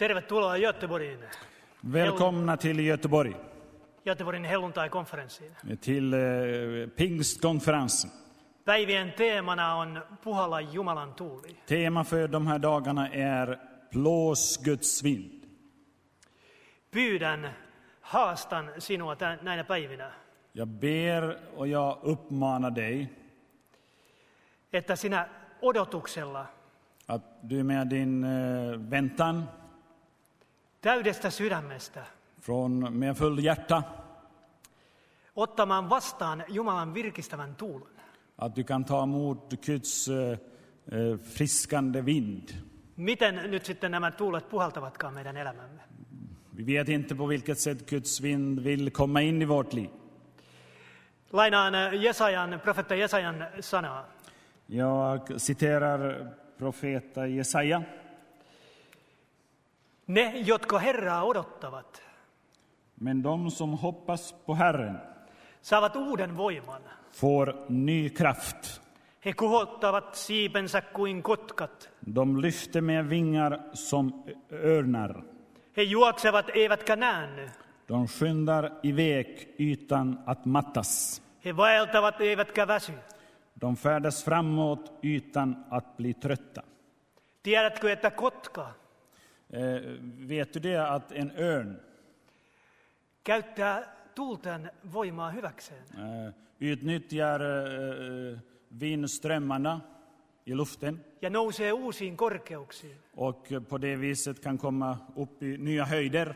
Tervetuloa Göteborgiin, Välkomna till Göteborg, Göteborgin helluntai-konferenssiin. till eh, pingstkonferensen. Päivien teemana on puhalla Jumalan tuuli. Tema för de här dagarna är Blås Guds vind. Pyydän, haastan sinua tä- näinä päivinä, Jag ber och jag uppmanar dig että sinä odotuksella, att du med din eh, väntan, täydestä sydämestä, från, med full hjärta, ottamaan vastaan Jumalan virkistävän tuulen. att du kan ta emot Guds eh, eh, friskande vind. Miten nyt sitten nämä tuulet puhaltavatkaan meidän elämämme? Vi vet inte på vilket sätt Guds vind vill komma in i vårt liv. Lainaan äh, Jesajan, profetta Jesajan sanaa. Jag citerar profeta Jesaja. Ne, jotka Herraa odottavat, Men de som hoppas på Herren saavat uuden voiman. får ny kraft. He kuhottavat siipensä kuin kotkat. De lyfter med vingar som örnar. He juoksevat eivätkä näänny. De skyndar iväg utan att mattas. He vaeltavat eivätkä väsy. De färdas framåt utan att bli trötta. Tiedätkö, että kotka Eh, vet du det att en örn käyttää tuulten voimaa hyväkseen? eh, utnyttjar eh, vindströmmarna i luften Ja nousee uusiin korkeuksiin. och på det viset kan komma upp i nya höjder.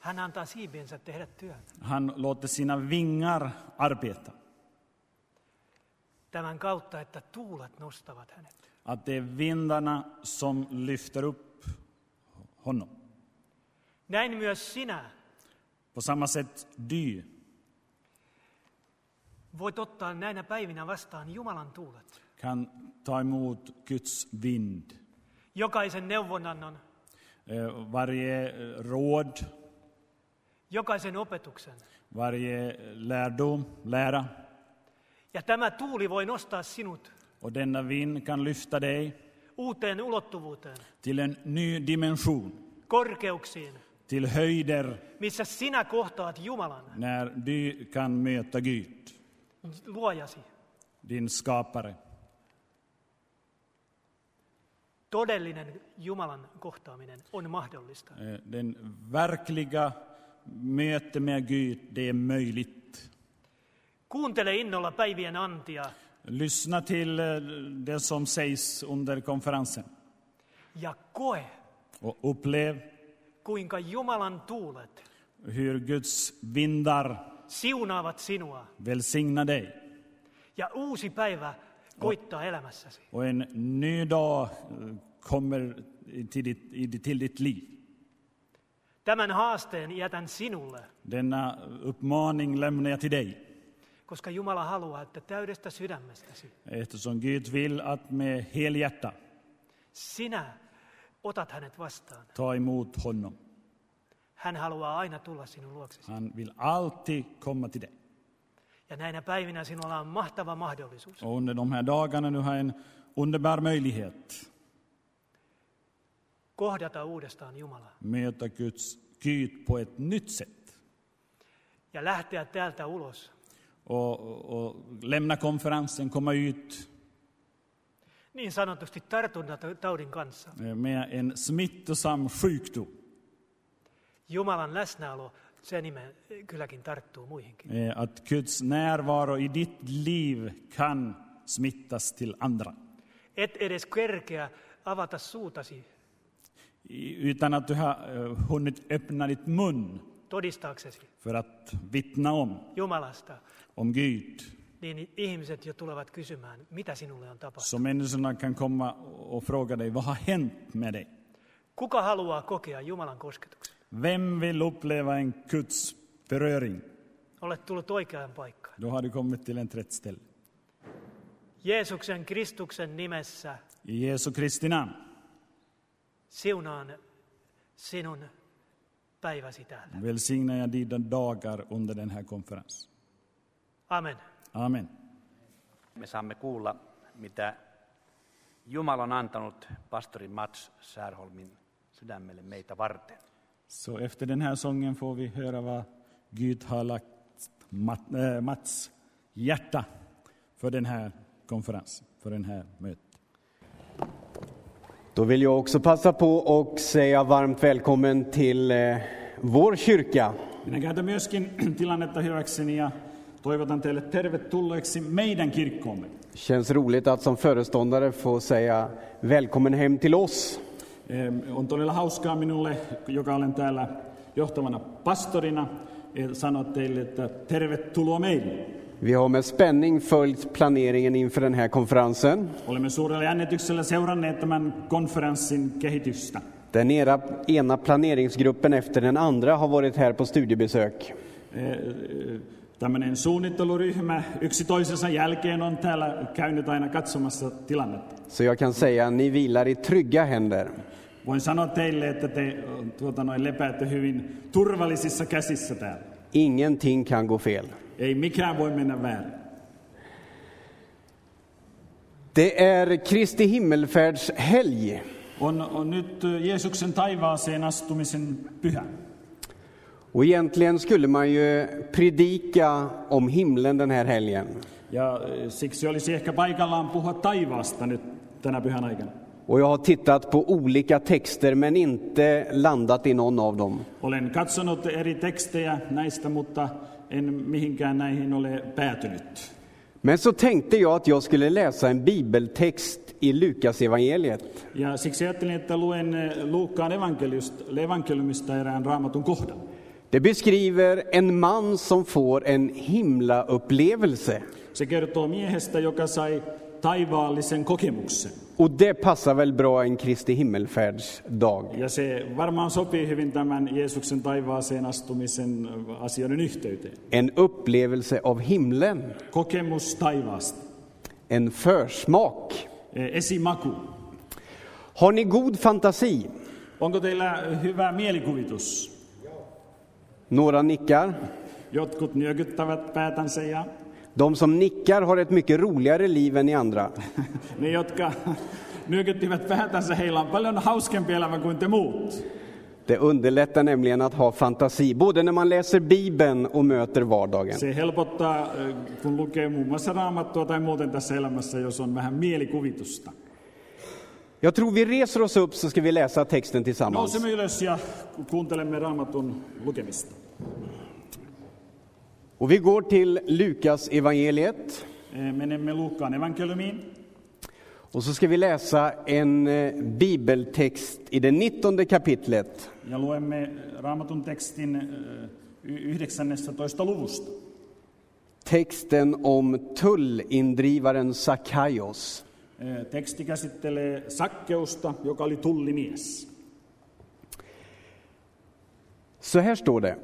Hän antaa siipiensä tehdä työn. Han låter sina vingar arbeta. Tämän kautta, että tuulet nostavat hänet. Att det är vindarna som lyfter upp honom. Näin myös sinä På samma sätt du voit ottaa näinä päivinä vastaan Jumalan tuulet. kan ta emot Guds vind. Jokaisen neuvonannon, Eh, Varje eh, råd, jokaisen opetuksen. varje lärdom, lära. Ja tämä tuuli voi nostaa sinut Och denna vind kan lyfta dig uuteen ulottuvuuteen, till en ny dimension, korkeuksiin, till höjder missä sinä kohtaat Jumalan, när du kan möta Gud, luojasi. din skapare. Todellinen Jumalan kohtaaminen on mahdollista. Eh, Den verkliga möte med Gud, det är möjligt. Kuuntele innolla päivien antia Lyssna till eh, det som sägs under konferensen. Ja koe, och upplev kuinka Jumalan tuulet hur Guds vindar siunaavat sinua. välsignar dig. Ja uusi päivä koittaa elämässäsi. och en ny dag eh, kommer till ditt, i- till ditt liv. Tämän haasteen jätän sinulle, Denna uppmaning lämnar jag till dig koska Jumala haluaa, että täydestä sydämestäsi eftersom Gud vill att med helhjärta sinä otat hänet vastaan. ta emot honom. Hän haluaa aina tulla sinun luoksesi. Han vill alltid komma till dig. Ja näinä päivinä sinulla on mahtava mahdollisuus Och under de här dagarna nu har en underbar möjlighet kohdata uudestaan Jumalaa möta Guds Gud på ett nytt sätt. ja lähteä täältä ulos Och, och, lämna konferensen, komma ut niin sanotusti tartuntataudin kanssa. eh, med en smittosam sjukdom. Jumalan läsnäolo, se nime kylläkin tarttuu muihinkin. Eh, Att Guds närvaro i ditt liv kan smittas till andra. Et edes kerkeä avata suutasi Utan att du har eh, hunnit öppna ditt mun todistaaksesi för att vittna om, Jumalasta, om Gud. niin ihmiset jo tulevat kysymään, mitä sinulle on tapahtunut. Så människorna kan komma och fråga dig, vad har hänt med dig? Kuka haluaa kokea Jumalan kosketuksen? Vem vill uppleva en Guds beröring? Olet tullut oikeaan paikkaan. Då har du kommit till ett rätt ställe. Jeesuksen Kristuksen nimessä I Jesu Kristi namn siunaan sinun päiväsi täällä. välsignar jag dina dagar under den här konferensen. Amen. Amen. Me saamme kuulla, mitä Jumala on antanut pastori Mats Särholmin sydämelle meitä varten. Så efter den här sången får vi höra vad Gud har lagt äh, Mats hjärta för den här konferensen, för den här mötet. Då vill jag också passa på och säga varmt välkommen till eh, vår kyrka. Minä käytän myöskin tilannetta hyväkseni ja toivotan teille tervetulleeksi meidän kirkkoomme. Känns roligt att som föreståndare få säga välkommen hem till oss. On todella hauskaa minulle, joka olen täällä johtavana pastorina, eh, sanoa teille, että tervetuloa meille. Vi har med spänning följt planeringen inför den här konferensen. Olemme suurella jännityksellä seuranneet tämän konferenssin kehitystä. Den era, ena planeringsgruppen efter den andra har varit här på studiebesök. Eh, eh, Tämmöinen suunnitteluryhmä yksi toisensa jälkeen on täällä käynyt aina katsomassa tilannetta. Så jag kan säga ni vilar i trygga händer. Voin sanoa teille, että te tuota, noin lepäätte hyvin turvallisissa käsissä täällä. Ingenting kan gå fel. Ei mikään voi mennä. Det är Kristi himmelfärdshelg. On, on nyt eh, Jeesuksen taivaaseen astumisen pyhä. Och egentligen skulle man ju predika om himlen den här helgen. Ja eh, siksi olisi ehkä paikallaan puhua taivaasta nyt tänä pyhän aikana. Och jag har tittat på olika texter men inte landat i någon av dem. Olen katsonut eri tekstejä näistä, mutta en mihinkään näihin ole päätynyt. Men så tänkte jag att jag skulle läsa en bibeltext i Lukas evangeliet. Ja siksi ajattelin, että luen eh, Luukkaan evankeliumista, evankeliumista erään raamatun kohdan. Det beskriver en man som får en himlaupplevelse. Se kertoo miehestä, joka sai taivaallisen kokemuksen. Och det passar väl bra en Kristi himmelfärdsdag. Ja se varmaan sopii hyvin tämän Jeesuksen taivaaseen astumisen asioiden yhteyteen. En upplevelse av himlen. Kokemus taivaasta. En försmak. Eh, Esimaku. Har ni god fantasi? Onko teillä hyvä mielikuvitus? Några nickar. Jotkut nyökyttävät päätänsä ja De som nickar har ett mycket roligare liv än ni andra. ne, jotka nyökyttivät päätänsä, heillä on paljon hauskempi elämä kuin te muut. Det underlättar nämligen att ha fantasi, både när man läser Bibeln och möter vardagen. Se helpottaa, eh, kun lukee muun muassa raamattua tai muuten tässä elämässä, jos on vähän mielikuvitusta. Jag tror vi reser oss upp så ska vi läsa texten tillsammans. Nousemme ylös ja kuuntelemme raamatun lukemista. Och vi går till Lukas evangeliet Eh, Menemme Luukkaan evankeliumiin och så ska vi läsa en eh, bibeltext i det 19 kapitlet. ja luemme raamatun tekstin eh, y- 19. luvusta. Texten om tullindrivaren Sackaios. Teksti käsittelee Sakkeusta, joka oli tullimies. Så här står det.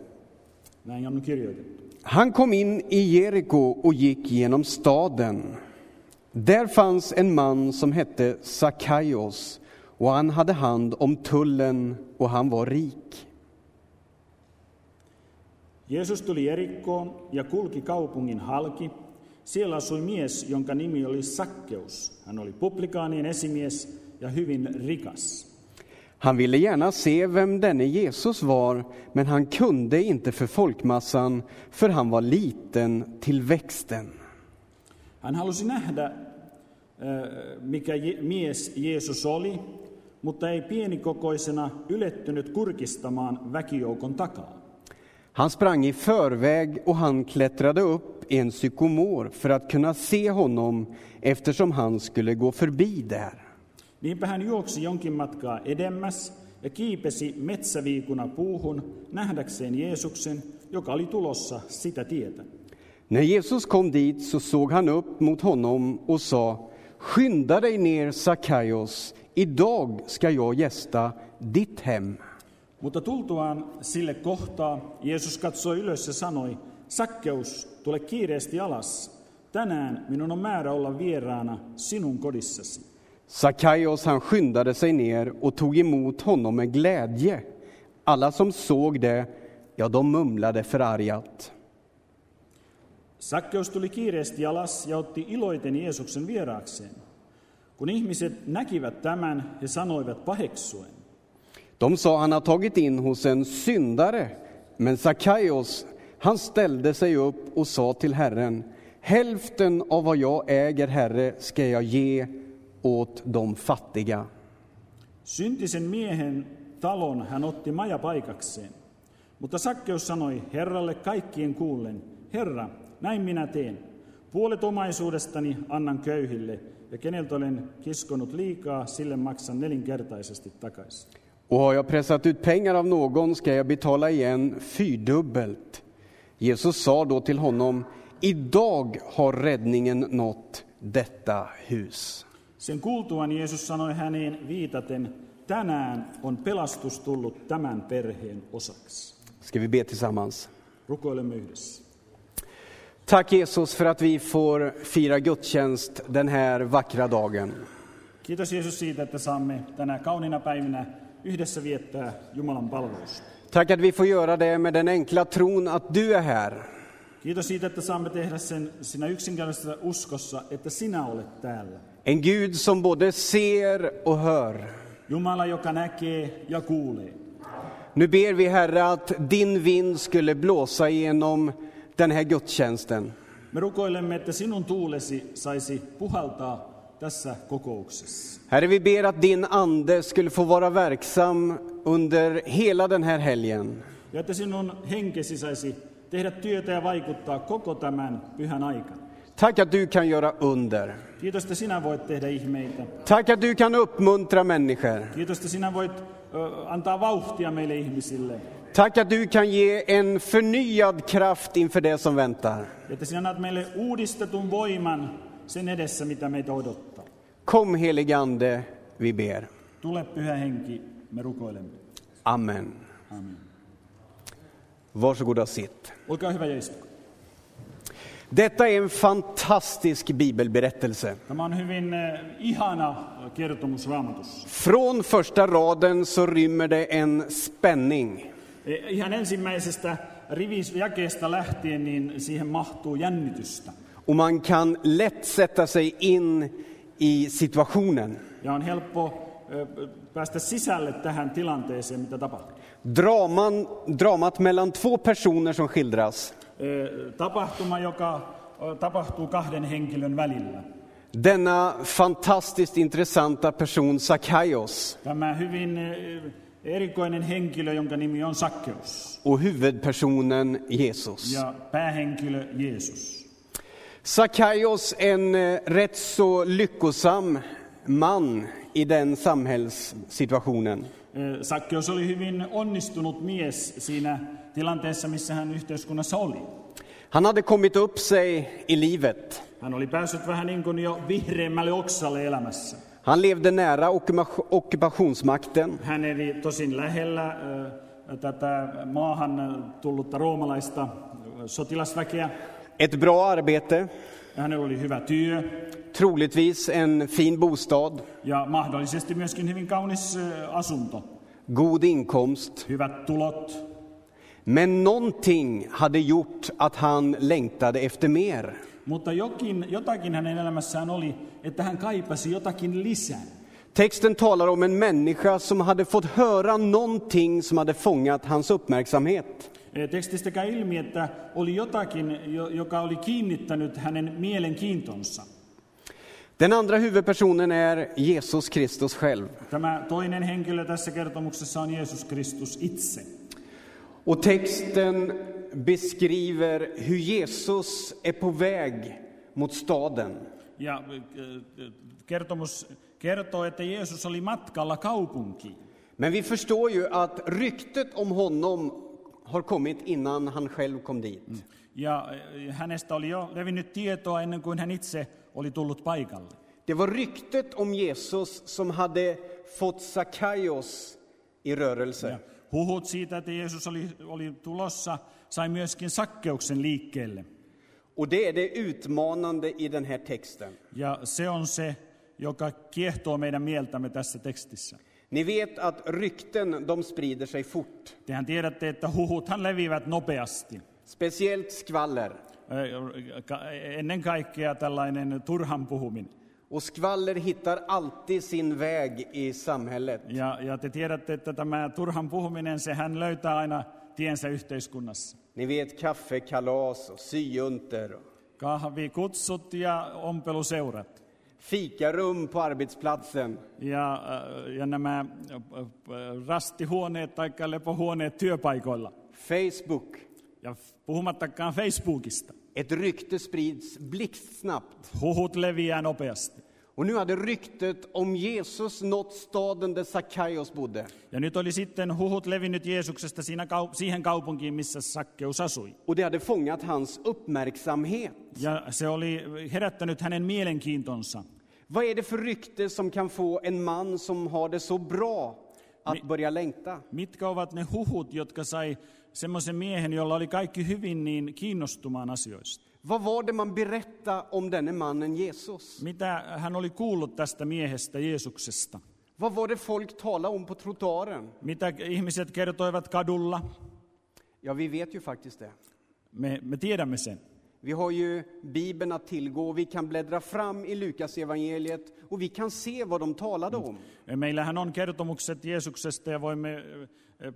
Näin on kirjoitettu. Han kom in i Jeriko och gick genom staden. Där fanns en man som hette Sackaios och han hade hand om tullen och han var rik. Jeesus tuli Jerikkoon ja kulki kaupungin halki. Siellä asui mies, jonka nimi oli Sakkeus. Hän oli publikaanien esimies ja hyvin rikas. Han ville gärna se vem denne Jesus var, men han kunde inte för folkmassan, för han var liten till växten. Hän halusi nähdä, äh, mikä mies Jeesus oli, mutta ei pienikokoisena ylettynyt kurkistamaan väkijoukon takaa. Han sprang i förväg och han klättrade upp i en sykomor för att kunna se honom eftersom han skulle gå förbi där. Niinpä hän juoksi jonkin matkaa edemmäs ja kiipesi metsäviikuna puuhun nähdäkseen Jeesuksen, joka oli tulossa sitä tietä. När Jesus kom dit så såg han upp mot honom och sa Skynda dig ner Sackaios, idag ska jag gästa ditt hem. Mutta tultuaan sille kohtaa, Jeesus katsoi ylös ja sanoi, Sakkeus, tule kiireesti alas. Tänään minun on määrä olla vieraana sinun kodissasi. Sackaios han skyndade sig ner och tog emot honom med glädje. Alla som såg det, ja, de mumlade förargat. Sakkeus tuli kiireesti alas ja otti iloiten Jeesuksen vieraakseen. Kun ihmiset näkivät tämän, he sanoivat paheksuen. De sa han har tagit in hos en syndare. Men Sackaios, han ställde sig upp och sa till Herren, hälften av vad jag äger, Herre, ska jag ge åt de fattiga. Syntisen miehen talon hän otti majapaikakseen. Mutta Sakkeus sanoi Herralle kaikkien kuullen, Herra, näin minä teen. Puolet omaisuudestani annan köyhille, ja keneltä olen kiskonut liikaa, sille maksan nelinkertaisesti takaisin. Och har jag pressat ut pengar av någon ska jag betala igen fyrdubbelt. Jesus sa då till honom, idag har räddningen nått detta hus. Sen kuultuaan Jeesus sanoi häneen viitaten, tänään on pelastus tullut tämän perheen osaksi. Ska vi be tillsammans? Rukoilemme yhdessä. Tack Jesus för att vi får fira gudstjänst den här vackra dagen. Kiitos Jeesus siitä, että saamme tänä kauniina päivinä yhdessä viettää Jumalan palvelus. Tack att vi får göra det med den enkla tron att du är här. Kiitos siitä, että saamme tehdä sen siinä yksinkertaisessa uskossa, että sinä olet täällä. En Gud som både ser och hör. Jumala, joka näkee ja kuulee. Nu ber vi Herre att din vind skulle blåsa igenom den här gudstjänsten. Me rukoilemme, että sinun tuulesi saisi puhaltaa tässä kokouksessa. Herre, vi ber att din ande skulle få vara verksam under hela den här helgen. Ja että sinun henkesi saisi tehdä työtä ja vaikuttaa koko tämän pyhän aikana. Tack att du kan göra under. Kiitos, että sinä voit tehdä ihmeitä. Tack att du kan uppmuntra människor. Kiitos, että sinä voit ö, antaa vauhtia meille ihmisille. Tack att du kan ge en förnyad kraft inför det som väntar. Että sinä annat meille uudistetun voiman sen edessä, mitä meitä odottaa. Kom helige Ande, vi ber. Tule pyhä henki, me rukoilemme. Amen. Amen. Varsågoda sitt. Olkaa hyvä istukaa. Detta är en fantastisk bibelberättelse. Eh. Från första raden så rymmer det en spänning. Ihan ensimmäisestä rivisjakeesta lähtien niin siihen mahtuu jännitystä. Och man kan lätt sätta sig in i situationen. Ja on helppo eh, päästä sisälle tähän tilanteeseen, mitä tapahtuu. Draman, dramat mellan två personer som skildras. Eh, Tapahtuma, joka eh, tapahtuu kahden henkilön välillä. Denna fantastiskt intressanta person Sackaios Tämä hyvin eh, erikoinen henkilö, jonka nimi on Sakkeus. och huvudpersonen Jesus. Ja päähenkilö Jeesus. Sackaios, en rätt så lyckosam man i den samhällssituationen. Sakkeus oli hyvin onnistunut mies siinä tilanteessa, missä hän yhteiskunnassa oli. Han hade kommit upp sig i livet. Hän oli päässyt vähän niin kuin jo vihreämmälle oksalle elämässä. Han levde nära ockupation- ockupationsmakten. Hän eli tosin lähellä ö, tätä maahan tullutta roomalaista sotilasväkeä. Ett bra arbete, Hänellä oli hyvä työ troligtvis en fin bostad, ja mahdollisesti myöskin hyvin kaunis asunto. god inkomst. Hyvät tulot. Men någonting hade gjort att han längtade efter mer. Mutta jokin, jotakin hänen elämässään oli, että hän kaipasi jotakin lisää. Texten talar om en människa som hade fått höra någonting som hade fångat hans uppmärksamhet. Eh, Tekstistä käy ilmi, että oli jotakin, jo- joka oli kiinnittänyt hänen mielenkiintonsa. Den andra huvudpersonen är Jesus Kristus själv. Tämä toinen henkilö tässä kertomuksessa on Jeesus Kristus itse. Och texten beskriver hur Jesus är på väg mot staden. Ja eh, kertomus kertoo, että Jeesus oli matkalla kaupunkiin. Men vi förstår ju att ryktet om honom har kommit innan han själv kom dit. Ja eh, hänestä oli jo levinnyt tietoa ennen kuin hän itse oli tullut paikalle. Det var ryktet om Jesus som hade fått Sackaios i rörelse. Ja huhut siitä, että Jeesus oli, oli tulossa, sai myöskin sakkeuksen liikkeelle. Och det är det utmanande i den här texten. Ja se on se, joka kiehtoo meidän mieltämme tässä tekstissä. Ni vet att rykten, de sprider sig fort. Tehän tiedätte, että huhuthan levivät nopeasti. Speciellt skvaller. Ennen kaikkea tällainen turhan puhuminen. Och skvaller hittar alltid sin väg i samhället. Ja, ja te tiedätte, että tämä turhan puhuminen, sehän löytää aina tiensä yhteiskunnassa. Ni vet kaffekalas och syjuntor. och Kahvikutsut ja ompeluseurat. Fikarum på arbetsplatsen. Ja, äh, ja nämä äh, äh, rastihuoneet tai lepohuoneet työpaikoilla. Facebook. Ja puhumattakaan Facebookista. Ett rykte sprids blixtsnabbt. Huhut leviää nopeasti. Och nu hade ryktet om Jesus nått staden där Sackaios bodde. Ja nyt oli sitten huhut levinnyt Jeesuksesta siinä kau- siihen kaupunkiin, missä Sakkeus asui. Och det hade fångat hans uppmärksamhet. Ja se oli herättänyt hänen mielenkiintonsa. Vad är det för rykte som kan få en man som har det så bra att Mi- börja längta? Mitkä ovat ne huhut, jotka sai semmoisen miehen, jolla oli kaikki hyvin, niin kiinnostumaan asioista? Vad var det man berättade om denne mannen Jesus? Mitä hän oli kuullut tästä miehestä Jeesuksesta? Vad var det folk talade om på trottoaren? Mitä ihmiset kertoivat kadulla? Ja, vi vet ju faktiskt det. Me, me tiedämme sen. Vi har ju Bibeln att tillgå, vi kan bläddra fram i Lukas evangeliet och vi kan se vad de talade om. Meillähän on kertomukset Jeesuksesta ja voimme ö, ö,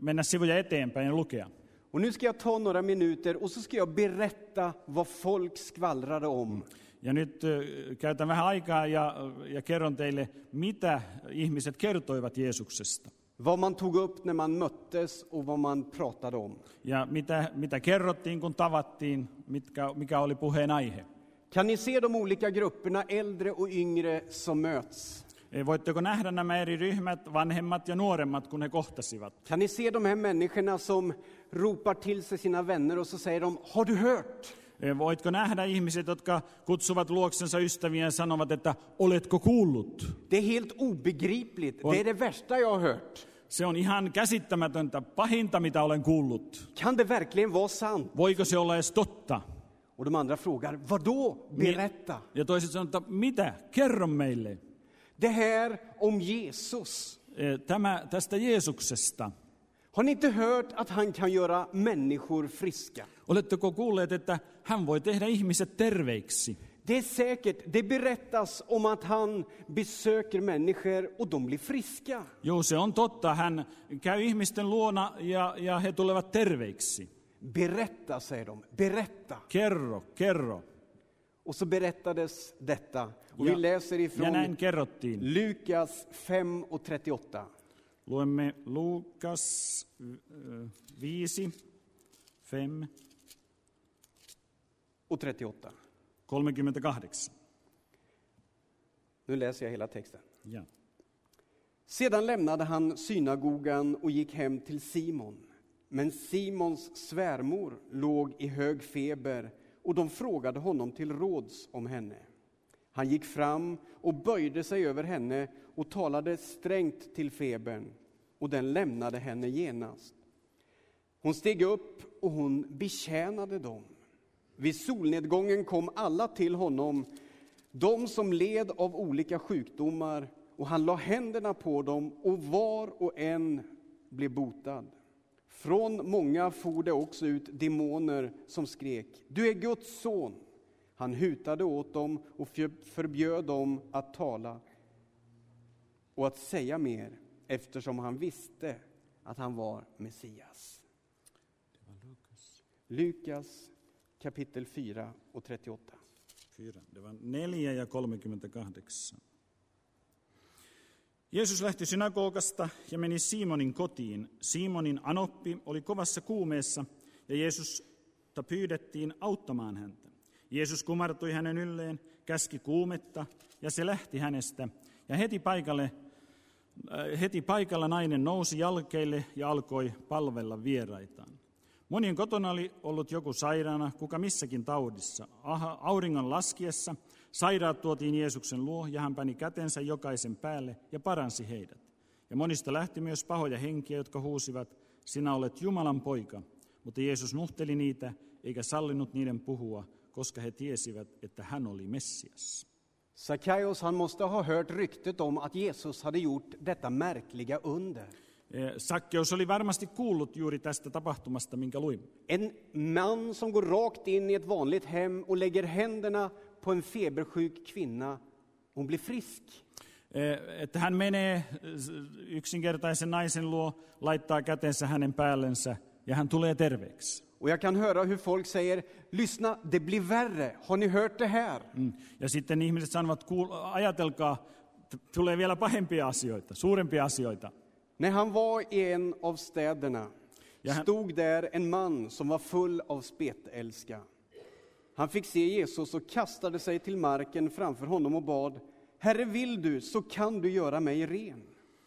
mennä sivuja eteenpäin ja lukea. Och nu ska jag ta några minuter och så ska jag berätta vad folk skvallrade om. Ja nyt käytän vähän aikaa ja, ja kerron teille, mitä ihmiset kertoivat Jeesuksesta. Vad man tog upp när man möttes och vad man pratade om. Ja mitä, mitä kerrottiin, kun tavattiin, mitkä, mikä oli puheen aihe. Kan ni se de olika grupperna, äldre och yngre, som möts? E, Voitteko nähdä nämä eri ryhmät, vanhemmat ja nuoremmat, kun he kohtasivat? Kan ni se de här människorna som ropar till sig sina vänner och så säger de, har du hört? Voitko nähdä ihmiset, jotka kutsuvat luoksensa ystäviä ja sanovat, että oletko kuullut? Det är helt obegripligt, det är det värsta jag har hört. Se on ihan käsittämätöntä, pahinta mitä olen kuullut. Kan det verkligen vara sant? Voiko se olla edes totta? Och de andra frågar, vad då? Berätta. Ja toiset sanovat, että mitä? Kerro meille. Det här om Jesus. Tämä tästä Jeesuksesta. Har ni inte hört att han kan göra människor friska? Oletteko kuulleet, että hän voi tehdä ihmiset terveiksi? Det är säkert, det berättas om att han besöker människor och de blir friska. Joo, se on totta. Hän käy ihmisten luona ja, ja he tulevat terveiksi. Berätta, säger de. Berätta. Kerro, kerro. Och så berättades detta. Och Ja- vi läser ifrån. Lukas 5 och 38. Luemme Lukas äh, 5, 5, Och 38. 38. Nu läser jag hela texten. Ja. Sedan lämnade han synagogan och gick hem till Simon. Men Simons svärmor låg i hög feber och de frågade honom till råds om henne. Han gick fram och böjde sig över henne och talade strängt till febern och den lämnade henne genast. Hon steg upp och hon betjänade dem. Vid solnedgången kom alla till honom, de som led av olika sjukdomar, och han la händerna på dem och var och en blev botad. Från många for det också ut demoner som skrek, du är Guds son. Han hutade åt dem och förbjöd dem att tala och att säga mer eftersom han visste att han var Messias. Lukas kapitel 4 och 38. Fyra. Det var 4 ja 38. Jeesus lähti synagogasta ja meni Simonin kotiin. Simonin anoppi oli kovassa kuumeessa ja Jeesusta pyydettiin auttamaan häntä. Jeesus kumartui hänen ylleen, käski kuumetta ja se lähti hänestä. Ja heti, paikalle, heti paikalla nainen nousi jalkeille ja alkoi palvella vieraitaan. Monien kotona oli ollut joku sairaana, kuka missäkin taudissa. Aha, auringon laskiessa sairaat tuotiin Jeesuksen luo ja hän pani kätensä jokaisen päälle ja paransi heidät. Ja monista lähti myös pahoja henkiä, jotka huusivat, sinä olet Jumalan poika. Mutta Jeesus nuhteli niitä eikä sallinut niiden puhua, koska he tiesivät, että hän oli Messias. Sackaios han måste ha hört ryktet om att Jesus hade gjort detta märkliga under. Eh, Sakkeus oli varmasti kuullut juuri tästä tapahtumasta, minkä luimme. En man som går rakt in i ett vanligt hem och lägger händerna på en febersjuk kvinna. Hon blir frisk. Eh, Että hän menee eh, yksinkertaisen naisen luo, laittaa kätensä hänen päällensä ja hän tulee terveeksi. Och jag kan höra hur folk säger, lyssna, det blir värre. Har ni hört det här? Mm. Ja sitten ihmiset sanovat, kuul, ajatelkaa, tulee vielä pahempia asioita, suurempia asioita. När han var i en av städerna Ja, stod där en man som var full av spetälska. Han fick se Jesus och kastade sig till marken framför honom och bad Herre, vill du så kan du göra mig ren.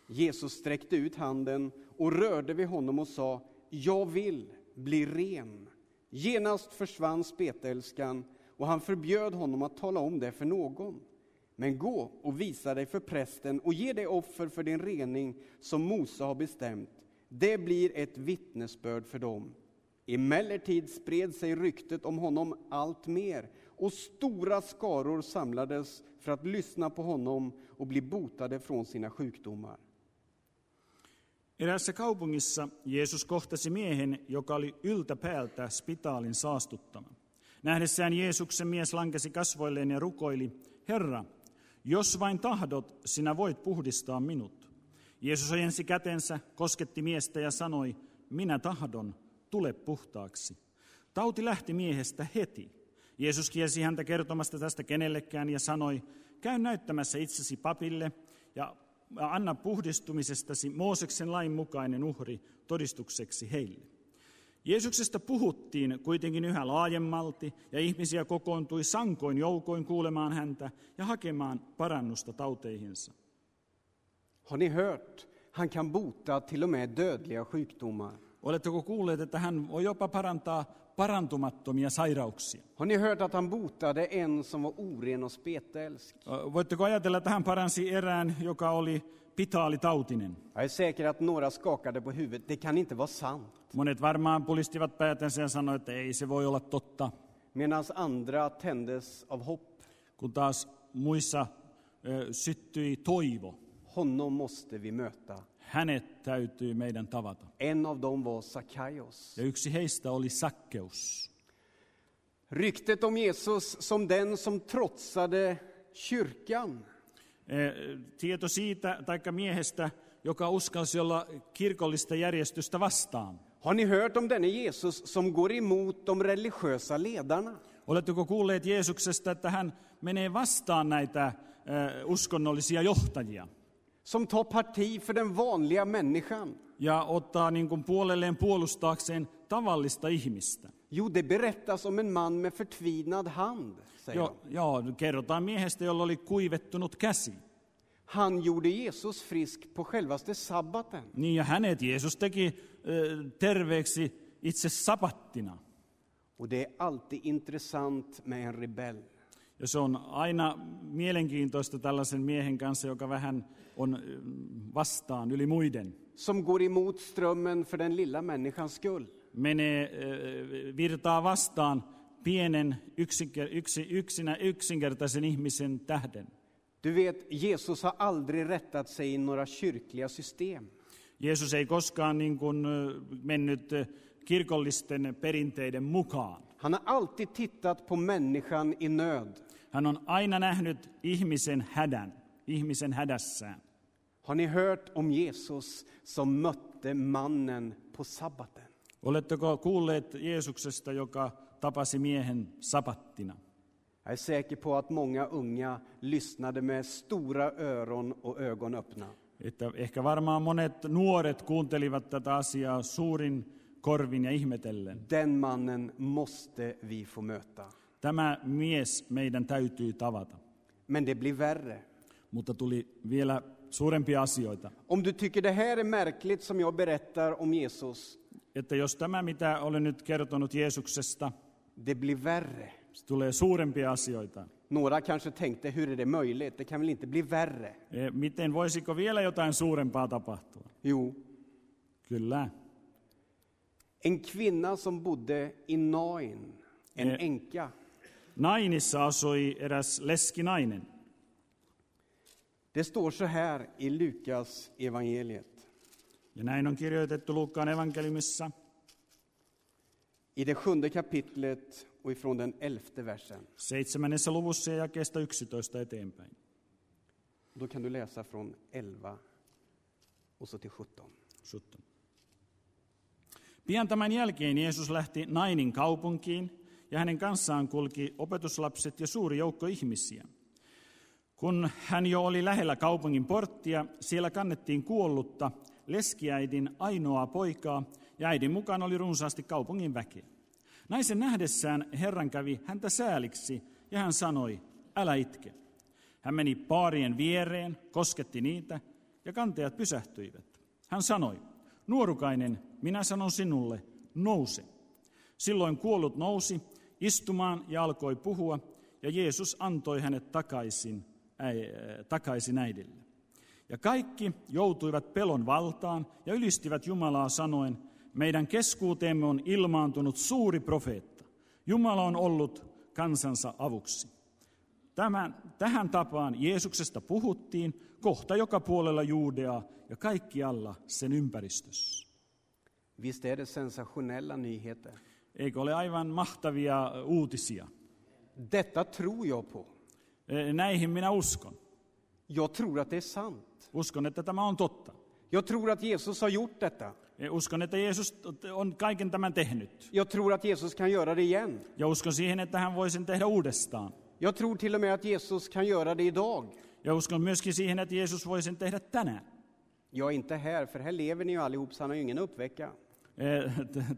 Jesus sträckte ut handen och rörde vid honom och sa Jag vill bli ren. Genast försvann spetälskan och han förbjöd honom att tala om det för någon. Men gå och visa dig för prästen och ge det offer för din rening som Mose har bestämt. Det blir ett vittnesbörd för dem. Emellertid spred sig ryktet om honom allt mer och stora skaror samlades för att lyssna på honom och bli botade från sina sjukdomar. Eräässä kaupungissa Jeesus kohtasi miehen, joka oli yltäpäältä spitaalin saastuttama. Nähdessään Jeesuksen mies lankesi kasvoilleen ja rukoili, Herra, jos vain tahdot, sinä voit puhdistaa minut. Jeesus ojensi kätensä, kosketti miestä ja sanoi, minä tahdon, tule puhtaaksi. Tauti lähti miehestä heti. Jeesus kiesi häntä kertomasta tästä kenellekään ja sanoi, käy näyttämässä itsesi papille ja anna puhdistumisestasi Mooseksen lain mukainen uhri todistukseksi heille. Jeesuksesta puhuttiin kuitenkin yhä laajemmalti ja ihmisiä kokoontui sankoin joukoin kuulemaan häntä ja hakemaan parannusta tauteihinsa. Har ni hört? Han kan bota till och med dödliga sjukdomar. Oletteko kuulleet, että hän voi jopa parantaa parantumattomia sairauksia? Har ni hört att han botade en som var oren och spetälsk? Voitteko ajatella, että hän paransi erään, joka oli pitaalitautinen? Jag är säker att några skakade på huvudet. Det kan inte vara sant. Monet varmaan pulistivat päätänsä ja sanoivat, että ei se voi olla totta. Medan andra tändes av hopp. Kun taas muissa ö, syttyi toivo. Honom måste vi möta. Hänet täytyy meidän tavata. En av dem var Sackaios. Ja yksi heistä oli Sakkeus. Ryktet om Jesus som den som trotsade kyrkan. Eh, Tieto siitä, taikka miehestä, joka uskalsi olla kirkollista järjestystä vastaan. Har ni hört om denne Jesus som går emot de religiösa ledarna? Oletteko kuulleet Jeesuksesta, että hän menee vastaan näitä eh, uskonnollisia johtajia Som tar parti för den vanliga människan? ja ottaa niin kuin puolelleen puolustaakseen tavallista ihmistä? Jo, det berättas om en man med förtvinad hand, säger Jo, de. joo, kerrotaan miehestä, jolla oli kuivettunut käsi. Han gjorde Jesus frisk på självaste sabbaten. Niin, ja hänet Jeesus teki eh, terveeksi itse sapattina. Och det är alltid intressant med en rebell. Ja se on aina mielenkiintoista tällaisen miehen kanssa, joka vähän on eh, vastaan yli muiden. Som går emot strömmen för den lilla människans skull. Menee, virtaa vastaan pienen yksinker, yksi, yksinä, yksinkertaisen ihmisen tähden. Du vet, Jesus har aldrig rättat sig i några kyrkliga system. Jeesus ei koskaan niin kuin mennyt kirkollisten perinteiden mukaan. Han har alltid tittat på människan i nöd. Hän on aina nähnyt ihmisen hädän, ihmisen hädässään. Har ni hört om Jesus som mötte mannen på sabbaten? Oletteko kuulleet Jeesuksesta, joka tapasi miehen sapattina? Jag är säker på att många unga lyssnade med stora öron och ögon öppna. Että ehkä varmaan monet nuoret kuuntelivat tätä asiaa suurin korvin ja ihmetellen. Den mannen måste vi få möta. Tämä mies meidän täytyy tavata. Men det blir värre. Mutta tuli vielä suurempia asioita. Om du tycker det här är märkligt som jag berättar om Jesus, Että jos tämä, mitä olen nyt kertonut Jeesuksesta, det blir värre. se tulee suurempia asioita. Några kanske tänkte, hur är det möjligt? Det kan väl inte bli värre? Eh, Miten voisiko vielä jotain suurempaa tapahtua? Jo, Kyllä. en kvinna som bodde i Nain, en Eh. änka. Nainissa asui eräs leskinainen. Det står så här i Lukas evangeliet. Ja näin on kirjoitettu Luukkaan evankeliumissa. i det sjunde kapitlet och ifrån den elfte versen. seitsemännessä luvussa ja jakeesta 11 eteenpäin. Då kan du läsa från 11 och så till 17. 17. Pian tämän jälkeen Jeesus lähti Nainin kaupunkiin ja hänen kanssaan kulki opetuslapset ja suuri joukko ihmisiä. Kun hän jo oli lähellä kaupungin porttia, siellä kannettiin kuollutta leskiäidin ainoaa poikaa ja äidin mukaan oli runsaasti kaupungin väkeä. Naisen nähdessään Herran kävi häntä sääliksi ja hän sanoi, älä itke. Hän meni paarien viereen, kosketti niitä ja kantajat pysähtyivät. Hän sanoi, nuorukainen, minä sanon sinulle, nouse. Silloin kuollut nousi istumaan ja alkoi puhua, ja Jeesus antoi hänet takaisin, äi, takaisin äidille. Ja kaikki joutuivat pelon valtaan ja ylistivät Jumalaa sanoen, meidän keskuuteemme on ilmaantunut suuri profeetta. Jumala on ollut kansansa avuksi. Tämän, tähän tapaan Jeesuksesta puhuttiin kohta joka puolella Juudeaa ja kaikkialla sen ympäristössä. Visst är det sensationella nyheter? Eikö ole aivan mahtavia uutisia? Detta tror jag på. E, Näihin minä uskon. Jag tror att det är sant. Uskon, että tämä on totta. Jag tror att Jesus har gjort detta. E, Uskon, että Jeesus on kaiken tämän tehnyt. Jag tror att Jesus kan göra det igen. Ja uskon siihen, että hän voi sen tehdä uudestaan. Jag tror till och med att Jesus kan göra det idag. Ja uskon myöskin siihen, että Jeesus voi sen tehdä tänään. Jag är inte här, för här lever ni ju allihop, så han har ju ingen att E,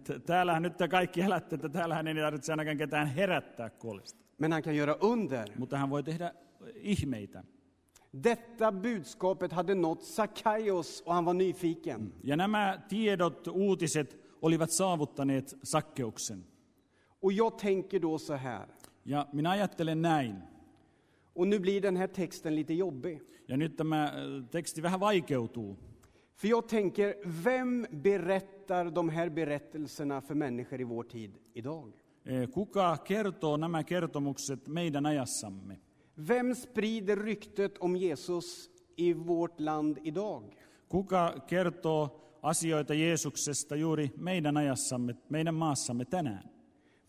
t- Täällähän nyt te kaikki elätte, että täällähän ei tarvitse ainakaan ketään herättää kuolista. Men han kan göra under. Mutta hän voi tehdä ihmeitä. Detta budskapet hade nått Sackaios och han var nyfiken. Ja nämä tiedot, uutiset olivat saavuttaneet sakkeuksen. Och jag tänker då så här, Ja minä ajattelen näin. och nu blir den här texten lite jobbig. Ja nyt tämä ö, teksti vähän vaikeutuu. För jag tänker, vem berättar de här berättelserna för människor i vår tid idag? E, Kuka kertoo nämä kertomukset meidän ajassamme? Vem sprider ryktet om Jesus i vårt land idag? Kuka kertoo asioita Jeesuksesta juuri meidän ajassamme, meidän maassamme tänään?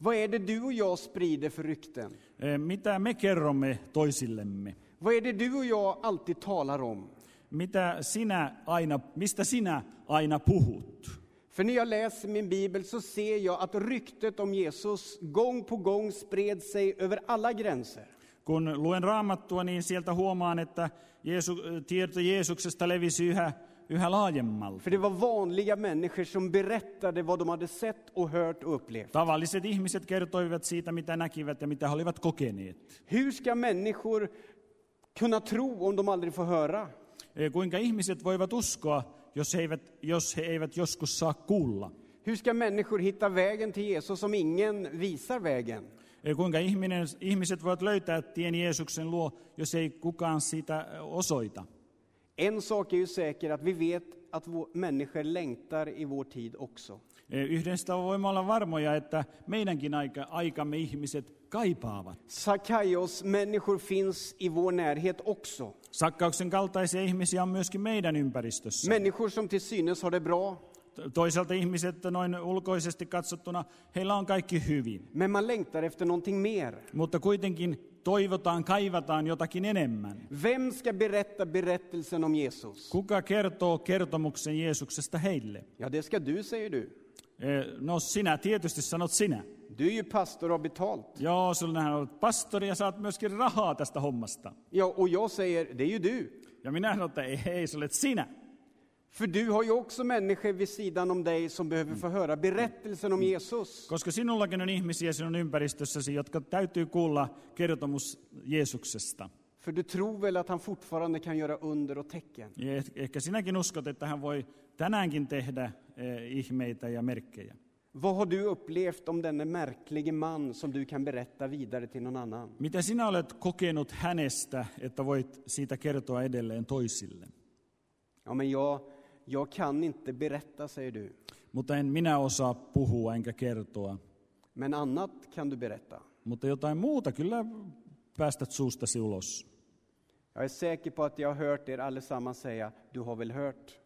Vad är det du och jag sprider för rykten? E, Mitä me kerromme toisillemme? Vad är det du och jag alltid talar om? Mitä sinä aina, mistä sinä aina puhut? För när jag läser min bibel så ser jag att ryktet om Jesus gång på gång spred sig över alla gränser. Kun luen raamattua, niin sieltä huomaan, että Jeesu, tieto Jeesuksesta levisi yhä, yhä laajemmalta. För det var vanliga människor som berättade vad de hade sett och hört och upplevt. Tavalliset ihmiset kertoivat siitä, mitä näkivät ja mitä he olivat kokeneet. Hur ska människor kunna tro om de aldrig får höra? E, Kuinka ihmiset voivat uskoa, jos he eivät, jos he eivät joskus saa kuulla? Hur ska människor hitta vägen till Jesus om ingen visar vägen? Kuinka ihminen, ihmiset voivat löytää tien Jeesuksen luo, jos ei kukaan siitä osoita? En sak är ju säker, att vi vet att människor längtar i vår tid också. E, Yhdestä voimme olla varmoja, että meidänkin aika, aikamme ihmiset kaipaavat. Sackaios människor finns i vår närhet också. Sakkauksen kaltaisia ihmisiä on myöskin meidän ympäristössä. Människor som till synes har det bra, Toisaalta ihmiset noin ulkoisesti katsottuna, heillä on kaikki hyvin. men man längtar efter någonting mer. Mutta kuitenkin toivotaan, kaivataan jotakin enemmän. Vem ska berätta berättelsen om Jesus? Kuka kertoo kertomuksen Jeesuksesta heille? Ja, det ska du, säger du. Eh, No sinä tietysti sanot sinä. Du är ju pastor och har betalt. Joo, sulla olet pastori ja saat myöskin rahaa tästä hommasta. Ja, och jag säger, det är ju du. Ja minä sanon, että ei, ei, olet sinä. För du har ju också människor vid sidan om dig som behöver få höra berättelsen om Jesus. Koska sinullakin on ihmisiä sinun ympäristössäsi, jotka täytyy kuulla kertomus Jeesuksesta. För du tror väl att han fortfarande kan göra under och tecken? Ja eh- ehkä sinäkin uskot, että hän voi tänäänkin tehdä eh, ihmeitä ja merkkejä. Vad har du upplevt om denne märklige man som du kan berätta vidare till någon annan? Mitä sinä olet kokenut hänestä, että voit siitä kertoa edelleen toisille? Ja, men jag, jag kan inte berätta, säger du. Mutta en minä osaa puhua enkä kertoa. Men annat kan du berätta. Mutta jotain muuta kyllä päästät suustasi ulos. Jag är säker på att jag har hört er allesammans säga, du har väl hört?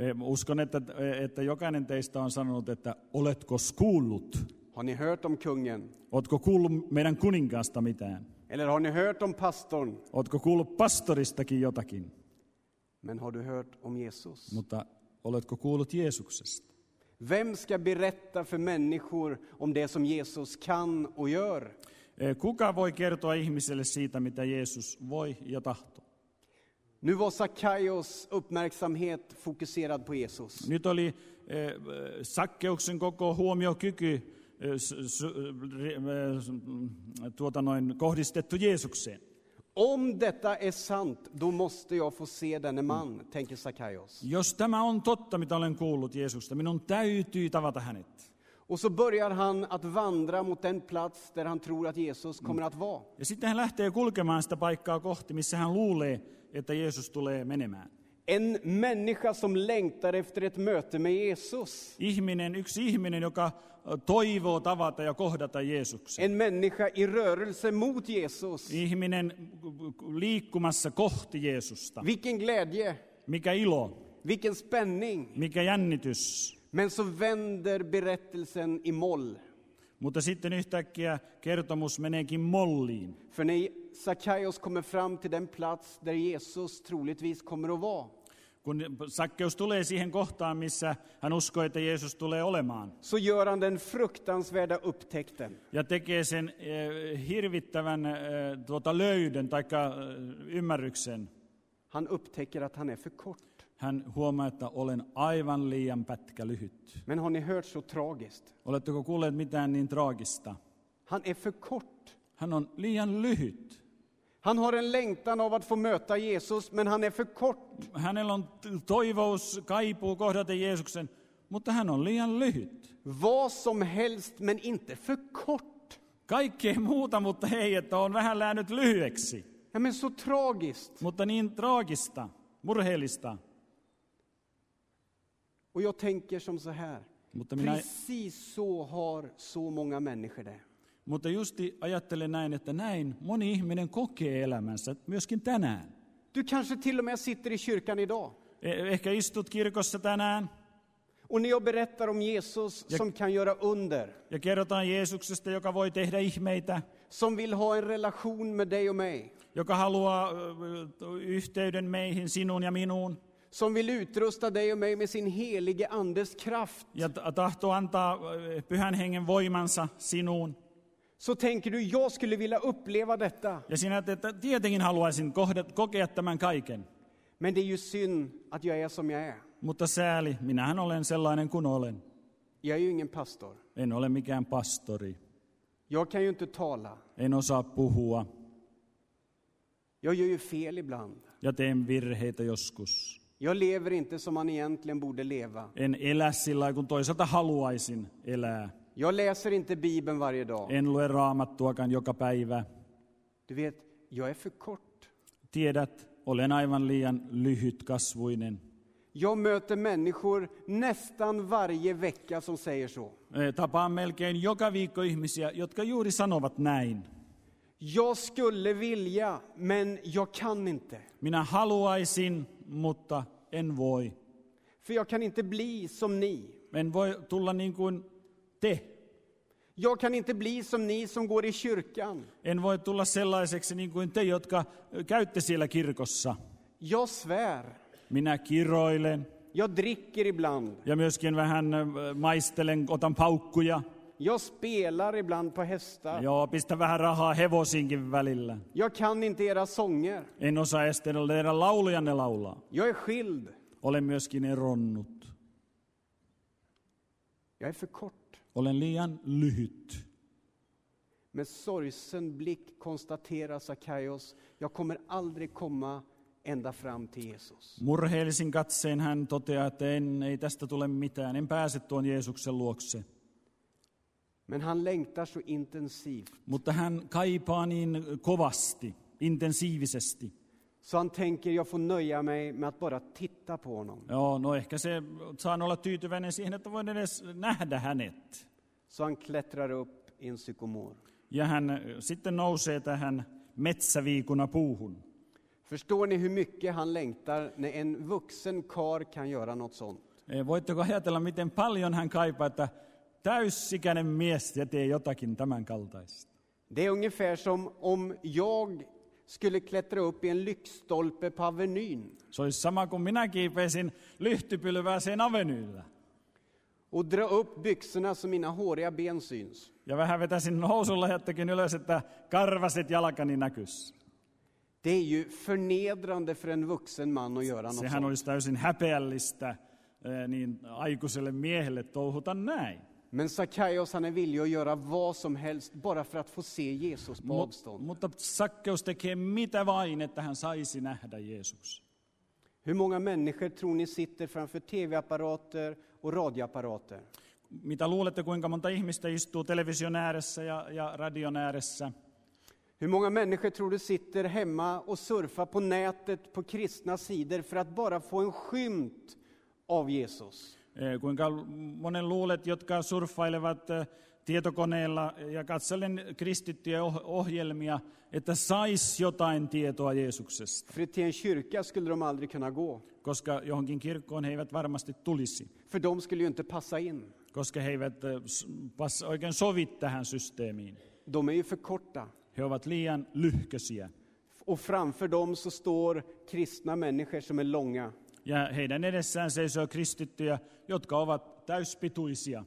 Eh, Uskon, että, että jokainen teistä on sanonut, että oletko kuullut? Har ni hört om kungen? Ootko kuullut meidän kuninkaasta mitään? Eller har ni hört om pastorn? Ootko kuullut pastoristakin jotakin? Men har du hört om Jesus? Mutta oletko kuullut Jeesuksesta? Vem ska berätta för människor om det som Jesus kan och gör? Eh, Kuka voi kertoa ihmiselle siitä, mitä Jeesus voi ja tahtoo? Nu var Sackaios uppmärksamhet fokuserad på Jesus. Nyt oli Sakkeuksen koko huomiokyky s- mm, tuota noin, kohdistettu Jeesukseen. Om detta är sant, då måste jag få se denne man, tänker Sackaios. Jos tämä on totta, mitä olen kuullut Jeesusta, minun täytyy tavata hänet. Och så börjar han att vandra mot den plats där han tror att Jesus kommer att vara. Ja sitten hän lähtee kulkemaan sitä paikkaa kohti, missä hän luulee, että Jeesus tulee menemään. En människa som längtar efter ett möte med Jesus. Ihminen, yksi ihminen, joka toivoo tavata ja kohdata Jeesuksen. En människa i rörelse mot Jesus. Ihminen liikkumassa kohti Jeesusta. Vilken glädje, Mikä ilo, vilken spänning. mikä jännitys. Men så vänder berättelsen i moll. Mutta sitten yhtäkkiä kertomus meneekin molliin. För när Sackaios kommer fram till den plats där Jesus troligtvis kommer att vara, Kun Sakkeus tulee siihen kohtaan, missä hän uskoo, että Jeesus tulee olemaan, så gör han den fruktansvärda upptäckten. ja tekee sen eh, hirvittävän eh, tuota löydön tai ymmärryksen, Han upptäcker att han är för kort. hän huomaa, että olen aivan liian pätkä lyhyt. Men har ni hört så tragiskt? Oletteko kuulleet mitään niin traagista? Han är för kort. Hän on liian lyhyt. Han har en längtan av att få möta Jesus, men han är för kort. Hänellä on toivous, kaipuu kohdata Jeesuksen, mutta hän on liian lyhyt. Vad som helst, men inte för kort. Kaikkea muuta, mutta hei, että on vähän läänyt lyhyeksi. Ja, men så tragiskt. Mutta niin traagista, murheellista. Och jag tänker som så här. Mutta, minä, Precis så har så många människor det. Mutta justi ajattelen näin, että näin moni ihminen kokee elämänsä, myöskin tänään. Du kanske till och med sitter i kyrkan idag. Eh- Ehkä istut kirkossa tänään Och när jag berättar om Jesus Jag- som kan göra under, ja kerrotaan Jeesuksesta, joka voi tehdä ihmeitä, som vill ha en relation med dig och mig, joka haluaa yhteyden meihin, sinun ja minuun, som vill utrusta dig och mig med sin helige andes kraft, ja tahtoo antaa pyhän hengen voimansa sinuun. Så tänker du, jag skulle vilja uppleva detta. Ja sinä, että tietenkin haluaisin kohdat, kokea tämän kaiken. Men det är ju synd att jag är som jag är. Mutta sääli, minähän olen sellainen kuin olen. Jag är ju ingen pastor. En ole mikään pastori. Jag kan ju inte tala. En osaa puhua Jag gör ju fel ibland. ja teen virheitä joskus. Jag lever inte som man egentligen borde leva. En elä sillä kun toisaalta haluaisin elää. Jag läser inte Bibeln varje dag. En lue raamattuakaan joka päivä. Du vet, jag är för kort. Tiedät, olen aivan liian lyhytkasvuinen. Jag möter människor nästan varje vecka som säger så. Eh, Tapaan melkein joka viikko ihmisiä, jotka juuri sanovat näin. Jag skulle vilja, men jag kan inte. Minä haluaisin, mutta en voi. För jag kan inte bli som ni. En voi tulla niin kuin te. Jag kan inte bli som ni som går i kyrkan. En voi tulla sellaiseksi niin kuin te, jotka käytte siellä kirkossa. Jag svär. Minä kiroilen Jag dricker ibland. ja myöskin vähän maistelen, otan paukkuja. Jag spelar ibland på hästar. Joo, pistä vähän rahaa hevosiinkin välillä. Jag kan inte era sånger. En osaa edes teidän laulujanne laulaa. Jag är skild. Olen myöskin eronnut. Jag är för kort. Olen liian lyhyt. Med sorgsen blick konstaterar Sackaios, jag kommer aldrig komma ända fram till Jesus. Murheellisin katseen hän toteaa, että en, ei tästä tule mitään. En pääse tuon Jeesuksen luokse. Men han längtar så intensivt, Mutta hän kaipaa niin kovasti, intensiivisesti. Så han tänker jag får nöja mig med att bara titta på honom. Joo, no ehkä se saan olla tyytyväinen siihen, että voin edes nähdä hänet. Så han klättrar upp i en sykomor. Ja hän äh, sitten nousee tähän metsäviikuna puuhun. Förstår ni hur mycket han längtar när en vuxen kar kan göra något sånt? Eh, Voitteko ajatella, miten paljon hän kaipaa, että täysikäinen mies ja tee jotakin tämän kaltaista. Det är ungefär som om jag skulle klättra upp i en lyktstolpe på Avenyn Se olisi sama kuin minä kiipeisin lyhtypylvääseen avenyllä. och dra upp byxorna så mina håriga ben syns. Ja vähän vetäisin housunlähettökin ylös, että karvaset jalkani näkys. Det är ju förnedrande för en vuxen man att göra något Sehän sånt. olisi täysin häpeällistä eh, niin aikuiselle miehelle touhuta näin. Men Sackaios han är villig att göra vad som helst bara för att få se Jesus på avstånd. mutta Sakkeus tekee mitä vain, että hän saisi nähdä Jeesus. Hur många människor tror ni sitter framför tv-apparater och radioapparater? Mitä luulette, kuinka monta ihmistä istuu television ääressä ja, ja radion ääressä? Hur många människor tror du sitter hemma och surfar på nätet på kristna sidor för att bara få en skymt av Jesus? Eh, Kuinka monen luulet, jotka surffailevat eh, tietokoneella ja katsellen kristittyjä oh- ohjelmia, että sais jotain tietoa Jeesuksesta, För till en kyrka skulle de aldrig kunna gå, koska johonkin kirkkoon he eivät varmasti tulisi, för de skulle ju inte passa in. koska he eivät eh, oikein sovi tähän systeemiin. De är ju för korta. He ovat liian lyhkösiä. Och framför dem så står kristna människor som är långa. Ja heidän edessään seisoo kristittyjä, jotka ovat täyspituisia.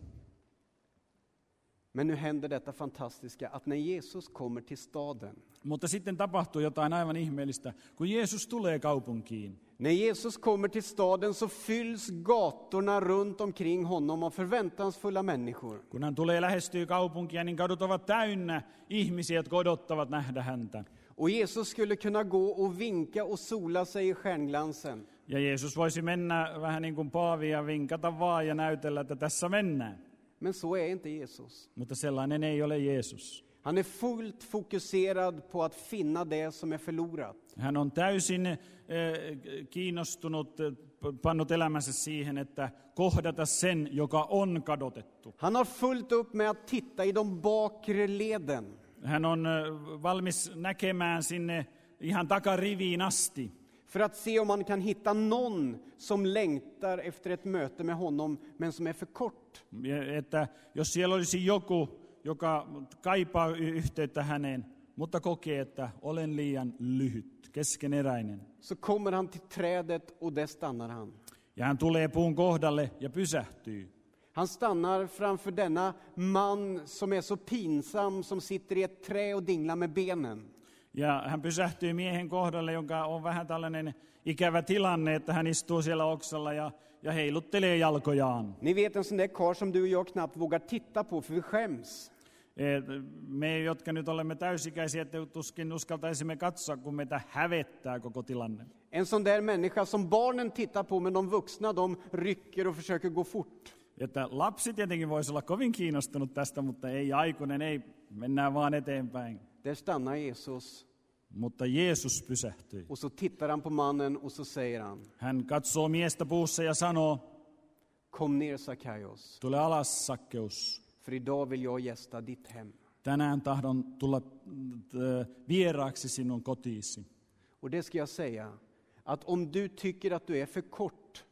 Men nu händer detta fantastiska att när Jesus kommer till staden, Mutta sitten tapahtuu jotain aivan ihmeellistä. Kun Jeesus tulee kaupunkiin, när Jesus kommer till staden så fylls gatorna runt omkring honom av förväntansfulla människor. kun hän tulee lähestyy kaupunkia, niin kadut ovat täynnä ihmisiä, jotka odottavat nähdä häntä. Och Jesus skulle kunna gå och vinka och sola sig i stjärnglansen. Ja Jeesus voisi mennä vähän niin kuin Paavi ja vinkata vaan ja näytellä, että tässä mennään. Men så är inte Jesus. Mutta sellainen ei ole Jeesus. Han är fullt fokuserad på att finna det som är förlorat. Hän on täysin eh, kiinnostunut, eh, pannut elämänsä siihen, että kohdata sen, joka on kadotettu. Han har fullt upp med att titta i de bakre leden. Hän on eh, valmis näkemään sinne ihan takariviin asti, För att se om man kan hitta någon som längtar efter ett möte med honom, men som är för kort. Että jos siellä olisi joku, joka kaipaa yhteyttä häneen, mutta kokee, että olen liian lyhyt, keskeneräinen. Så kommer han till trädet och där stannar han. Ja hän tulee puun kohdalle ja pysähtyy. Han stannar framför denna man som är så pinsam, som sitter i ett trä och dinglar med benen. Ja hän pysähtyy miehen kohdalle, jonka on vähän tällainen ikävä tilanne, että hän istuu siellä oksalla ja, ja heiluttelee jalkojaan. Ni vet en sån där karl som du och jag knappt vågar titta på för vi skäms. Me, jotka nyt olemme täysikäisiä, että tuskin uskaltaisimme katsoa, kun meitä hävettää koko tilanne. En sån där människa som barnen tittar på, men de vuxna de rycker och försöker gå fort. Että lapsi tietenkin voisi olla kovin kiinnostunut tästä, mutta ei aikuinen, ei, mennään vaan eteenpäin. Där stannar Jesus Mutta Jeesus pysähtyi. och så tittar han på mannen och så säger han Hän katsoo miestä puussa ja sanoo, Kom ner Sackaios, tule alas Sakkeus. för idag vill jag gästa ditt hem. Tänään tahdon tulla vieraaksi sinun kotiisi. Och det ska jag säga, att om du tycker att du är för kort,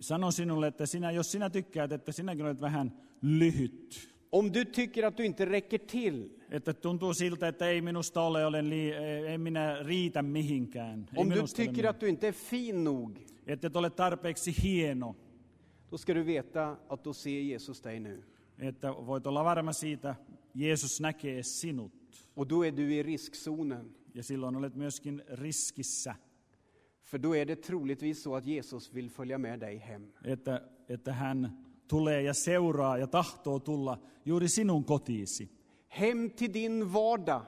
Sanon sinulle, että sinä, jos sinä tykkäät, että sinäkin olet vähän lyhyt, om du tycker att du inte räcker till, että tuntuu siltä, että ei minusta ole, olen lii, ei minä riitä mihinkään. Ei om du tycker att du inte är fin nog, että et ole tarpeeksi hieno, då ska du veta att då ser Jesus dig nu. että voit olla varma siitä, Jeesus näkee sinut. Och då är du i riskzonen. Ja silloin olet myöskin riskissä, För då är det troligtvis så att Jesus vill följa med dig hem. että, että hän tulee ja seuraa ja tahtoo tulla juuri sinun kotiisi. Hem till din vardag,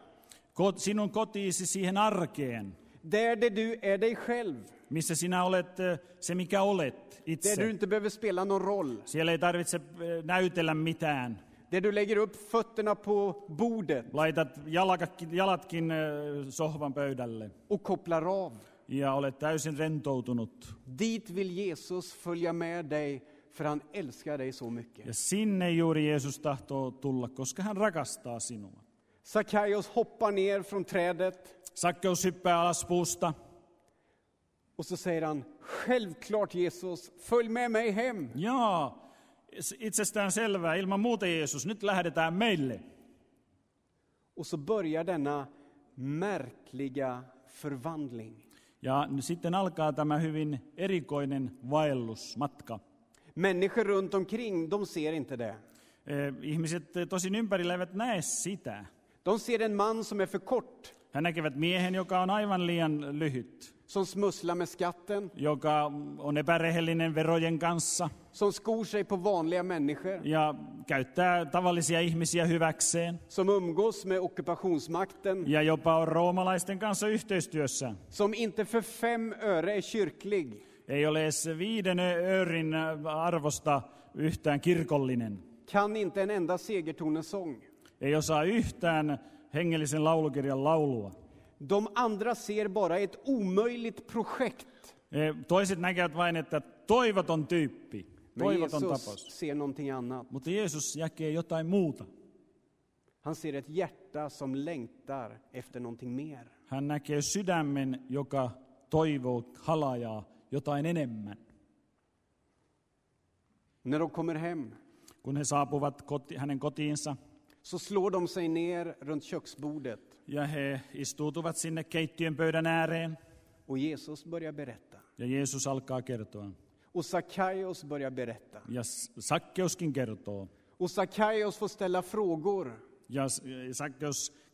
Ko- Sinun kotiisi siihen arkeen, där det du är dig själv, missä sinä olet se, mikä olet där itse. du inte behöver spela någon roll, Siellä ei tarvitse näytellä mitään. där du lägger upp fötterna på bordet Laitat jalakatkin, jalatkin sohvan pöydälle och kopplar av. ja olet täysin rentoutunut. Dit vill Jesus följa med dig, för han älskar dig så mycket. Ja sinne juuri Jeesus tahtoo tulla, koska hän rakastaa sinua. Sackaios hoppar ner från trädet Sakkeus hyppää alas puusta och så säger han, självklart Jesus, följ med mig hem. Ja, itsestään selvää, ilman muuta Jeesus, nyt lähdetään meille. Och så börjar denna märkliga förvandling. Ja sitten alkaa tämä hyvin erikoinen vaellusmatka. Människor runt omkring, de ser inte det. Eh, Ihmiset eh, tosin ympärillä eivät näe sitä. De ser en man som är för kort, He näkevät miehen, joka on aivan liian lyhyt, som smusslar med skatten, joka on epärehellinen verojen kanssa. Som skor sig på vanliga människor, ja käyttää tavallisia ihmisiä hyväkseen. Som umgås med ockupationsmakten, ja jopa on roomalaisten kanssa yhteistyössä. som inte för fem öre är kyrklig, Ei ole edes viiden öörin arvosta yhtään kirkollinen. kan inte en enda segertonesång. Ei osaa yhtään hengellisen laulukirjan laulua. De andra ser bara ett omöjligt projekt. Eh, Toiset näkevät vain, että toivoton tyyppi, Men toivoton Jesus tapaus. ser någonting annat. Mutta Jeesus näkee jotain muuta. Han ser ett hjärta som längtar efter någonting mer. Hän näkee sydämen, joka toivoo, halajaa jotain enemmän. När de kommer hem Kun he saapuvat koti, hänen kotiinsa så slår de sig ner runt köksbordet ja he istuutuvat sinne keittiön pöydän ääreen och Jesus börjar berätta. ja Jeesus alkaa kertoa. Och Sackaios börjar berätta. Ja Sakkeuskin kertoo. Och Sackaios får ställa frågor. Ja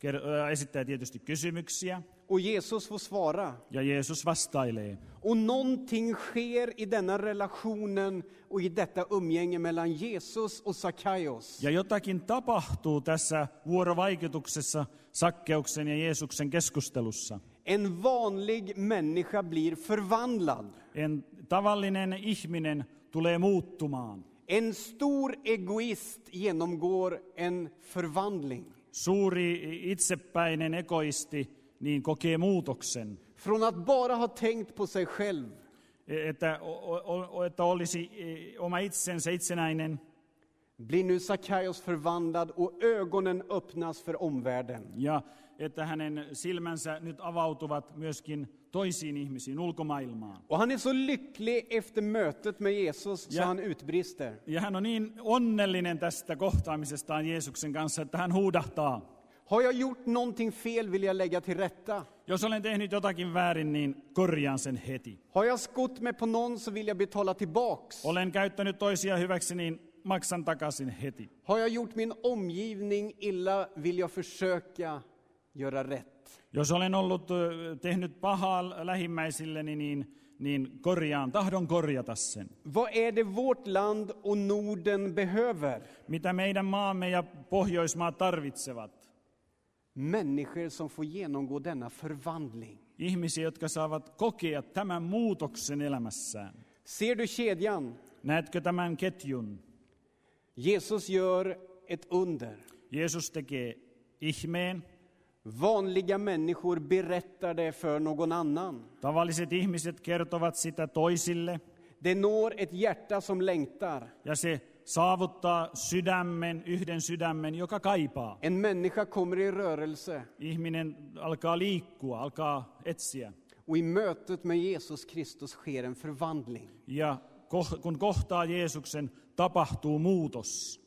ö, esittää tietysti kysymyksiä Och Jesus får svara. ja vastailee. Och någonting sker i denna relationen och i detta umgänge mellan Jesus och Sackaios. Ja jotakin tapahtuu tässä vuorovaikutuksessa Sakkeuksen ja Jeesuksen keskustelussa. En vanlig människa blir förvandlad. En tavallinen ihminen tulee muuttumaan. En stor egoist genomgår en förvandling. Suuri itsepäinen egoisti niin kokee muutoksen. Från att bara ha tänkt på sig själv Että, o- o- että olisi e, oma itsensä itsenäinen blir nu Sackaios förvandlad och ögonen öppnas för omvärlden. ja että hänen silmänsä nyt avautuvat myöskin toisiin ihmisiin, ulkomaailmaan. Och han är så lycklig efter mötet med Jesus så Ja. han utbrister. Ja hän on niin onnellinen tästä kohtaamisestaan Jeesuksen kanssa, että hän huudahtaa. Har jag gjort någonting fel vill jag lägga till rätta. Jos olen tehnyt jotakin väärin, niin korjaan sen heti. Har jag skott mig på någon så vill jag betala tillbaks. Olen käyttänyt toisia hyväksi, niin maksan takaisin heti. Har jag gjort min omgivning illa vill jag försöka göra rätt. Jos olen ollut tehnyt pahaa lähimmäisilleni, niin, niin korjaan, tahdon korjata sen. Vad är det vårt land och Norden behöver? Mitä meidän maamme ja Pohjoismaat tarvitsevat? Människor som får genomgå denna förvandling. Ihmisiä, jotka saavat kokea tämän muutoksen elämässään. Ser du kedjan? Näetkö tämän ketjun? Jesus gör ett under. Jeesus tekee ihmeen. Vanliga människor berättar det för någon annan. Tavalliset ihmiset kertovat sitä toisille. Det når ett hjärta som längtar. Ja se saavuttaa sydämen, yhden sydämen, joka kaipaa. En människa kommer i rörelse Ihminen alkaa liikkua, alkaa etsiä. och i mötet med Jesus Kristus sker en förvandling. Ja kun kohtaa Jeesuksen, tapahtuu muutos.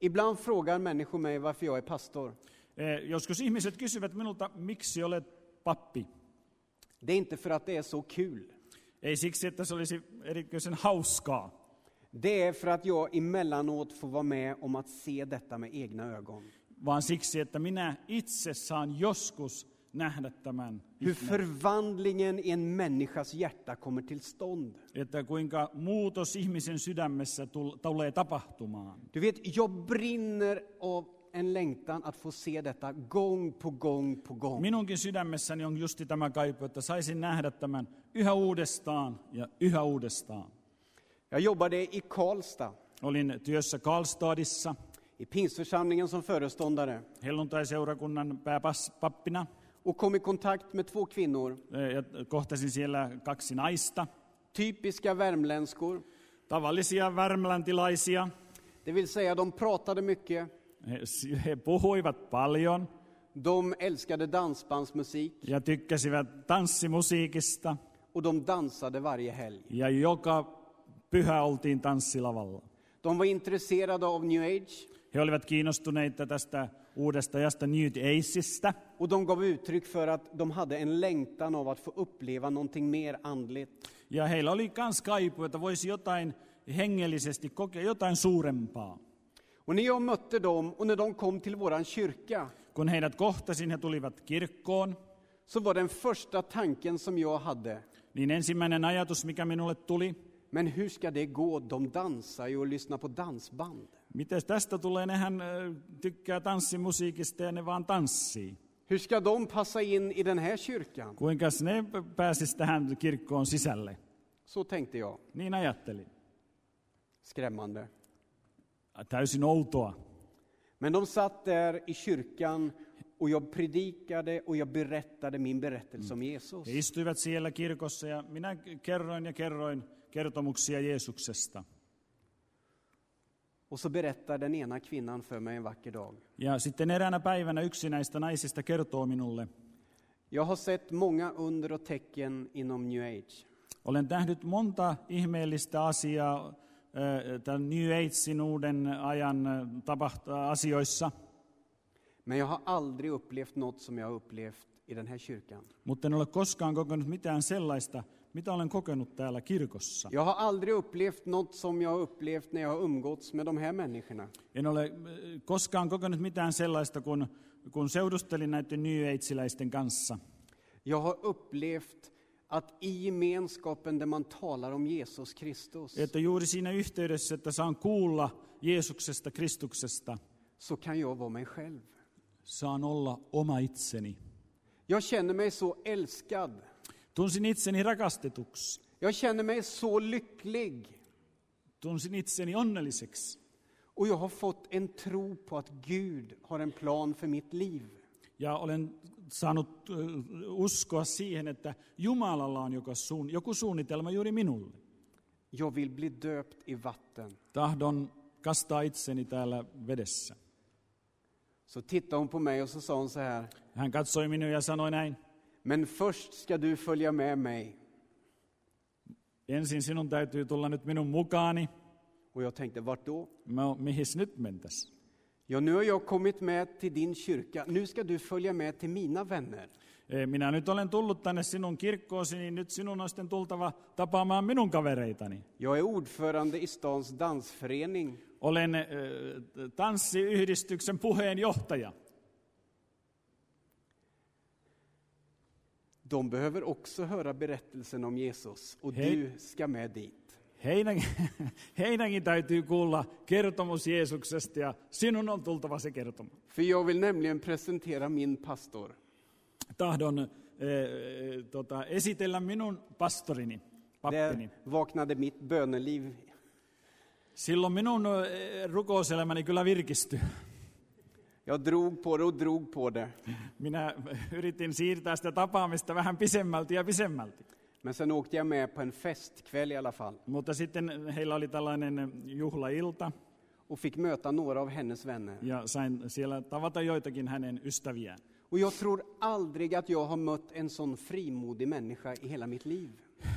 Ibland frågar människor mig varför jag är pastor. Eh, Joskus ihmiset kysyvät minulta, miksi olet pappi? Det är inte för att det är så kul. Ei siksi, että se olisi erityisen hauskaa, Det är för att jag emellanåt får vara med om att se detta med egna ögon. vaan siksi, että minä itse saan joskus nähdä tämän, Hur förvandlingen i en människas hjärta kommer till stånd. että kuinka muutos ihmisen sydämessä tul- tulee tapahtumaan. Du vet, jag brinner av en längtan att få se detta gång på gång på gång. Minunkin sydämessäni on justi tämä kaipu, että saisin nähdä tämän yhä uudestaan ja yhä uudestaan. Jag jobbade i Karlstad, Olin työssä Karlstadissa, i pingstförsamlingen som föreståndare. Helluntaiseurakunnan pääpappina, och kom i kontakt med två kvinnor, eh, ja kohtasin siellä kaksi naista, typiska värmländskor. tavallisia värmläntilaisia. Det vill säga, de pratade mycket, he puhuivat paljon. De älskade dansbandsmusik. Ja tykkäsivät tanssimusiikista. Och de dansade varje helg. ja joka pyhä oltiin tanssilavalla. De var intresserade av new age He olivat kiinnostuneita tästä uudesta ajasta New Ageista. och de gav uttryck för att de hade en längtan av att få uppleva någonting mer andligt. Ja heillä oli myös kaipu, että voisi jotain hengellisesti kokea, jotain suurempaa. Och när jag mötte dem och när de kom till våran kyrka Kun heidät kohtasin, he tulivat kirkkoon, så var den första tanken som jag hade, niin ensimmäinen ajatus, mikä minulle tuli, men hur ska det gå? De dansar ju och lyssnar på dansband. miten tästä tulee, nehän tykkää tanssimusiikista ja ne vaan tanssii. Hur ska de passa in i den här kyrkan? Kuinka ne pääsis tähän kirkkoon sisälle? Så tänkte jag. Niin ajattelin. Skrämmande. Täysin outoa. Men de satt där i kyrkan och jag predikade och jag berättade min berättelse om Jesus. He istuivat siellä kirkossa ja minä kerroin ja kerroin kertomuksia Jeesuksesta. Och så berättar den ena kvinnan för mig en vacker dag. Ja sitten eräänä päivänä yksi näistä naisista kertoo minulle, Jag har sett många under och tecken inom new age. olen nähnyt monta ihmeellistä asiaa ö, tämän New Agein uuden ajan tapaht- asioissa, Men jag har aldrig upplevt något som jag har upplevt i den här kyrkan. mutta en ole koskaan kokenut mitään sellaista, mitä olen kokenut täällä kirkossa. Jag har aldrig upplevt något som jag har upplevt när jag har umgåtts med de här människorna. En ole ö, koskaan kokenut mitään sellaista, kun, kun seudustelin näiden New kanssa. Jag har upplevt att i gemenskapen där man talar om Jesus Kristus Että juuri siinä yhteydessä, että saan kuulla Jeesuksesta, Kristuksesta, så kan jag vara mig själv. saan olla oma itseni. Jag känner mig så älskad. Tunsin itseni rakastetuksi. Jag känner mig så lycklig. Tunsin itseni onnelliseksi. Och jag har fått en tro på att Gud har en plan för mitt liv. Ja olen saanut ö, uskoa siihen, että Jumalalla on joka suun, joku suunnitelma juuri minulle. Jag vill bli döpt i vatten. Tahdon kastaa itseni täällä vedessä. Så tittade hon på mig och så sa hon så här. Hän katsoi minua ja sanoi näin, Men först ska du följa med mig. ensin sinun täytyy tulla nyt minun mukaani. Och jag tänkte, vart då? Mä, mihis nyt mentäs? Ja, nu har jag kommit med till din kyrka. Nu ska du följa med till mina vänner. "Ee, Minä nyt olen tullut tänne sinun kirkkoosi, niin nyt sinun on sitten tultava tapaamaan minun kavereitani. Jag är ordförande i stans dansförening. Olen ö, tanssiyhdistyksen puheenjohtaja. De behöver också höra berättelsen om Jesus och Hej. du ska med dit. Heidän, heidänkin täytyy kuulla kertomus Jeesuksesta ja sinun on tultava se kertomus. För jag vill nämligen presentera min pastor. Tahdon äh, tota, esitellä minun pastorini, pappini. Där vaknade mitt böneliv. Silloin minun äh, rukouselämäni kyllä virkistyi. Jag drog på det och drog på det. Minä yritin siirtää sitä tapaamista vähän pisemmälti ja pisemmälti. Men sen åkte jag med på en festkväll i alla fall Mutta sitten heillä oli tällainen juhlailta och fick möta några av hennes vänner. ja sain siellä tavata joitakin hänen ystäviään. Och jag tror aldrig att jag har mött en sån frimodig människa i hela mitt liv.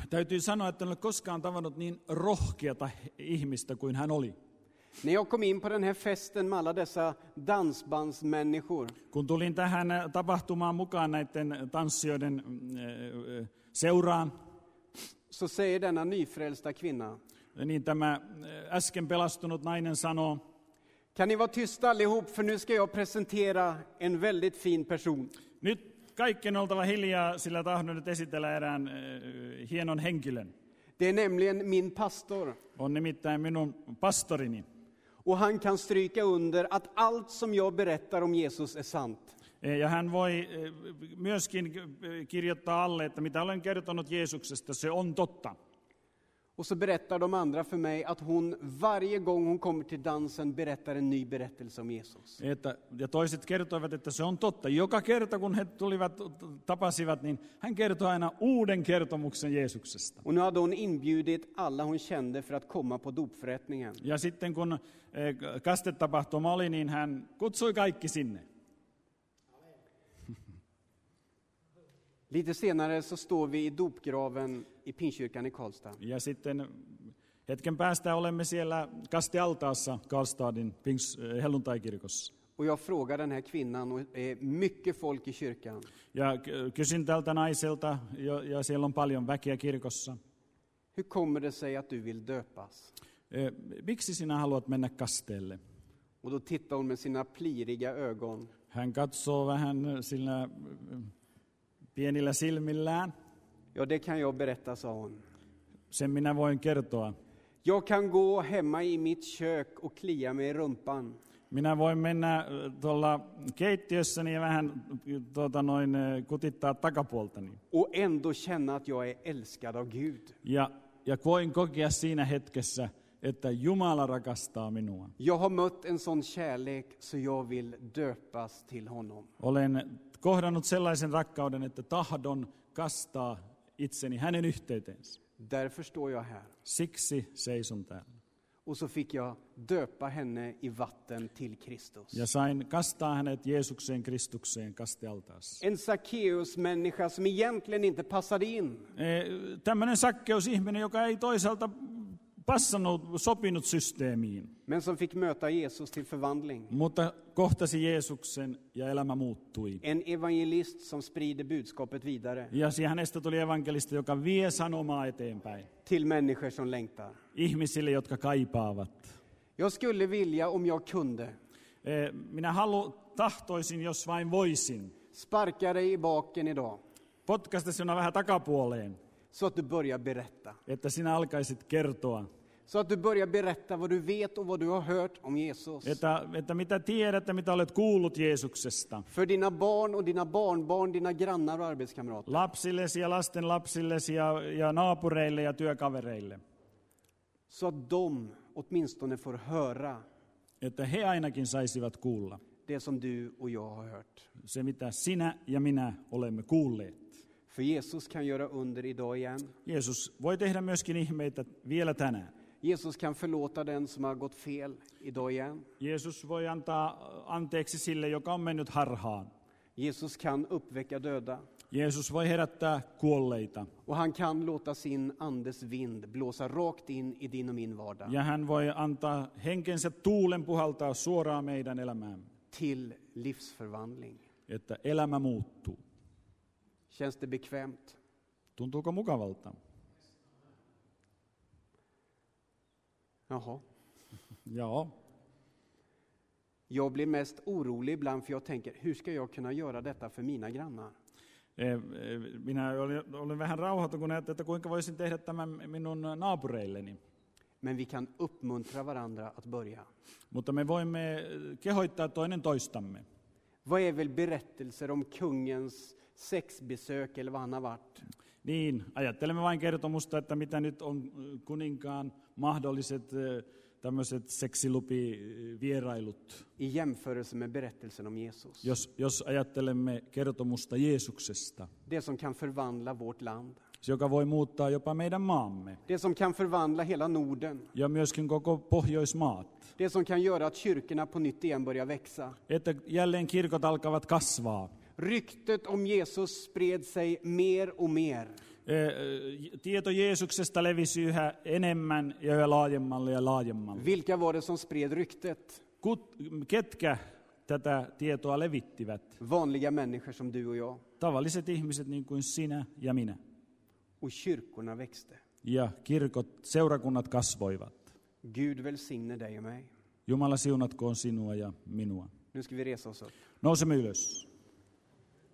Täytyy sanoa, että en ole koskaan tavannut niin rohkeata ihmistä kuin hän oli. När jag kom in på den här festen med alla dessa dansbandsmänniskor Kun tulin tähän tapahtumaan mukaan näiden tanssijoiden mm, ö, seuraan, så säger denna nyfrälsta kvinna niin tämä äsken pelastunut nainen sanoo, Kan ni vara tysta allihop för nu ska jag presentera en väldigt fin person. nyt kaikkien on oltava hiljaa, sillä tahdon nyt esitellä erään hienon henkilön. Det är nämligen min pastor. On nimittäin minun pastorini. Och han kan stryka under att allt som jag berättar om Jesus är sant. Eh, ja hän voi eh, myöskin kirjoittaa alle, että mitä olen kertonut Jeesuksesta, se on totta. Och så berättar de andra för mig att hon varje gång hon kommer till dansen berättar en ny berättelse om Jesus. Että, ja toiset kertoivat, että se on totta. Joka kerta, kun he tulivat, tapasivat, niin hän kertoi aina uuden kertomuksen Jeesuksesta. Och nu hade hon inbjudit alla hon kände för att komma på dopförrättningen. Ja sitten kun eh, kastetapahtuma oli, niin hän kutsui kaikki sinne. Lite senare så står vi i dopgraven i Pinkyrkan i Karlstad. Ja sitten Hetken päästä olemme siellä kastealtaassa Karlstadin Pings, helluntaikirkossa. Och jag frågar den här kvinnan, och det är mycket folk i kyrkan. Ja kysyn tältä naiselta, ja, ja siellä on paljon väkeä kirkossa. Hur kommer det sig att du vill döpas? Miksi sinä haluat mennä kasteelle? Och då tittar hon med sina pliriga ögon Hän katsoo vähän sillä pienillä silmillään. Ja, det kan jag berätta, sa hon. Sen minä voin kertoa. Jag kan gå hemma i mitt kök och klia mig i rumpan. Minä voin mennä eh, tuolla keittiössäni ja vähän tuota, noin, eh, kutittaa takapuoltani. Och ändå känna att jag är älskad av Gud. Ja, ja voin kokea siinä hetkessä, että Jumala rakastaa minua. Jag har mött en sån kärlek så jag vill döpas till honom. Olen kohdannut sellaisen rakkauden, että tahdon kastaa itseni hänen yhteyteensä. Därför står jag här. Siksi seison täällä. Och så fick jag döpa henne i vatten till Kristus. Ja sain kastaa hänet Jeesukseen Kristukseen kastealtaassa. En Sackeus-människa som egentligen inte passade in. Tämmöinen sakkeusihminen, joka ei toisaalta passannut, sopinut systeemiin, Men som fick möta Jesus till förvandling. mutta kohtasi Jeesuksen ja elämä muuttui. En evangelist som sprider budskapet vidare Ja hänestä tuli evankelista, joka vie sanomaa eteenpäin till människor som längtar. ihmisille, jotka kaipaavat. Jag skulle vilja, om jag kunde, Eh, Minä halu, tahtoisin, jos vain voisin, sparka dig i baken idag potkaista sinua vähän takapuoleen, så att du börjar berätta. että sinä alkaisit kertoa, Så att du börjar berätta vad du vet och vad du har hört om Jesus. että, että mitä tiedät ja mitä olet kuullut Jeesuksesta. För dina barn och dina barnbarn, dina grannar och arbetskamrater. Lapsillesi ja lasten lapsillesi ja, ja naapureille ja työkavereille. Så att de åtminstone får höra Että he ainakin saisivat kuulla det som du och jag har hört. se, mitä sinä ja minä olemme kuulleet. För Jesus kan göra under idag igen. Jeesus voi tehdä myöskin ihmeitä vielä tänään. Jesus kan förlåta den som har gått fel idag igen. Jeesus voi antaa anteeksi sille, joka on mennyt harhaan. Jesus kan uppväcka döda. Jeesus voi herättää kuolleita. Och han kan låta sin andes vind blåsa rakt in i din och min vardag. Ja hän voi antaa henkensä tuulen puhaltaa suoraan meidän elämäämme, Till livsförvandling. että elämä muuttuu. Känns det bekvämt? Tuntuuko mukavalta? Jaha. Joo. Jag blir mest orolig ibland för jag tänker, hur ska jag kunna göra detta för mina grannar? Eh, eh, Minä olin, olin vähän ajattelin, että kuinka voisin tehdä tämän minun naapureilleni. Men vi kan uppmuntra varandra att börja. Mutta me voimme eh, kehoittaa toinen toistamme. Vad är väl berättelser om kungens sexbesök eller vad han har varit? Niin, ajattelemme vain kertomusta, että mitä nyt on eh, kuninkaan mahdolliset eh, tämmöiset seksilupivierailut. I jämförelse med berättelsen om Jesus. Jos, jos ajattelemme kertomusta Jeesuksesta, Det som kan förvandla vårt land. se joka voi muuttaa jopa meidän maamme Det som kan förvandla hela Norden. ja myöskin koko Pohjoismaat. Det som kan göra att kyrkorna på nytt igen börjar växa. Että jälleen kirkot alkavat kasvaa. Ryktet om Jesus spred sig mer och mer. Eh, eh, Tieto Jeesuksesta levisi yhä enemmän ja yhä laajemmalle ja laajemmalle. Vilka var det som spred ryktet? Kut, ketkä tätä tietoa levittivät? Vanliga människor som du och jag. Tavalliset ihmiset niin kuin sinä ja minä. Och kyrkorna växte. Ja kirkot, seurakunnat kasvoivat. Gud välsigne dig och mig. Jumala siunatkoon sinua ja minua. Nu ska vi resa oss upp. Nousemme ylös.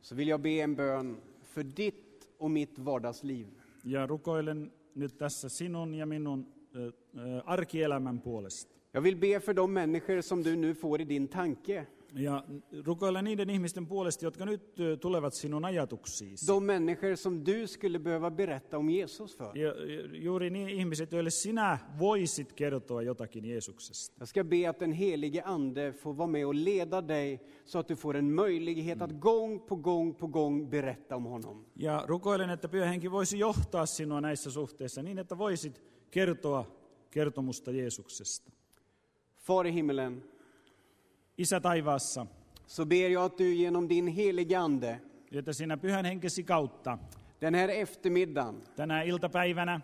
Så vill jag be en bön för ditt och mitt vardagsliv. Ja rukoilen nyt tässä sinun ja minun ö, arkielämän puolesta. Jag vill be för de människor som du nu får i din tanke. Ja rukoilen niiden ihmisten puolesta, jotka nyt tulevat sinun ajatuksiisi. De människor som du skulle behöva berätta om Jesus för. Ja, juuri niin ihmiset, joille sinä voisit kertoa jotakin Jeesuksesta. Jag ska be att den helige Ande får vara med och leda dig så att du får en möjlighet att gång på gång på gång berätta om honom. Ja rukoilen, että pyöhenki voisi johtaa sinua näissä suhteissa niin, että voisit kertoa kertomusta Jeesuksesta. Far i himmelen, Isä taivaassa, så ber jag att du genom din helige Ande että sinä pyhän henkesi kautta den här eftermiddagen tänä iltapäivänä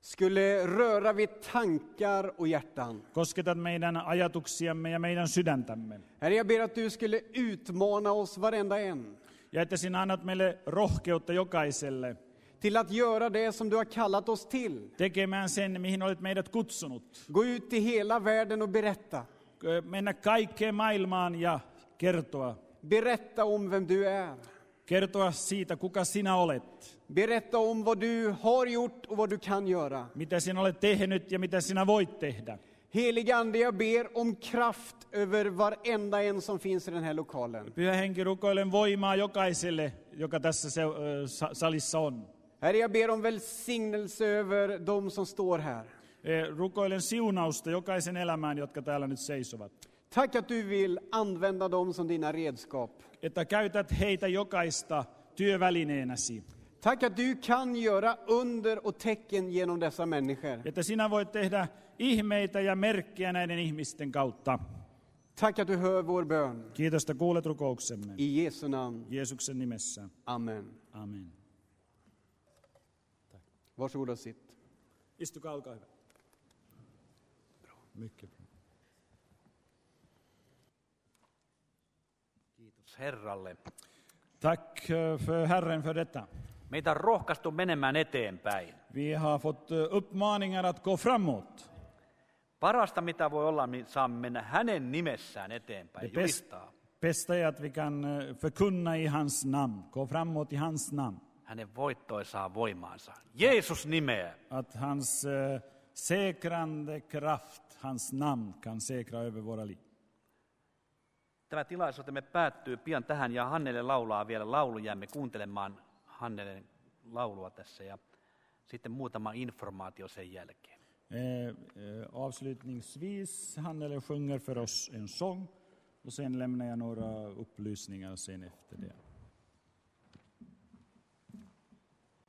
skulle röra vid tankar och hjärtan. Kosketat meidän ajatuksiamme ja meidän sydäntämme. Herre, jag ber att du skulle utmana oss varenda en Ja että sinä annat meille rohkeutta jokaiselle till att göra det som du har kallat oss till. tekemään sen, mihin olet meidät kutsunut. Gå ut i hela världen och berätta. Ö, Mennä kaikkeen maailmaan ja kertoa. Berätta om vem du är. Kertoa siitä, kuka sinä olet. Berätta om vad du har gjort och vad du kan göra. Mitä sinä olet tehnyt ja mitä sinä voit tehdä. Helige Ande, jag ber om kraft över varenda en som finns i den här lokalen. Pyhä henki rukoilen voimaa jokaiselle, joka tässä se, salissa on. Herre, jag ber om välsignelse över de som står här. Ö, Rukoilen siunausta jokaisen elämään, jotka täällä nyt seisovat. Tack att du vill använda dem som dina redskap. Että käytät heitä jokaista työvälineenäsi. Tack att du kan göra under och tecken genom dessa människor. Että sinä voit tehdä ihmeitä ja merkkejä näiden ihmisten kautta. Tack att du hör vår bön. Kiitos, että kuulet rukouksemme. I Jesu namn. Jeesuksen nimessä. Amen. Amen. Varsågod och sitt. Istukaa, olkaa hyvä. Mycket bra. Kiitos Herralle. Tack eh, för Herren för detta. Meitä on rohkaistu menemään eteenpäin. Vi har fått eh, uppmaningar att gå framåt. Parasta mitä voi olla, niin saamme mennä hänen nimessään eteenpäin, Det julistaa bästa är att vi kan eh, förkunna i hans namn, gå framåt i hans namn. hänen voittoisaa voimaansa. Jeesus nimeä. Att hans eh, säkrande kraft, hans namn kan säkra över våra liv. Tämä tilaisuutemme päättyy pian tähän ja Hannele laulaa vielä laulu. Jäämme kuuntelemaan Hannelen laulua tässä ja sitten muutama informaatio sen jälkeen. Eh, eh, avslutningsvis, Hannele sjunger för oss en sång och sen lämnar jag några upplysningar sen efter det.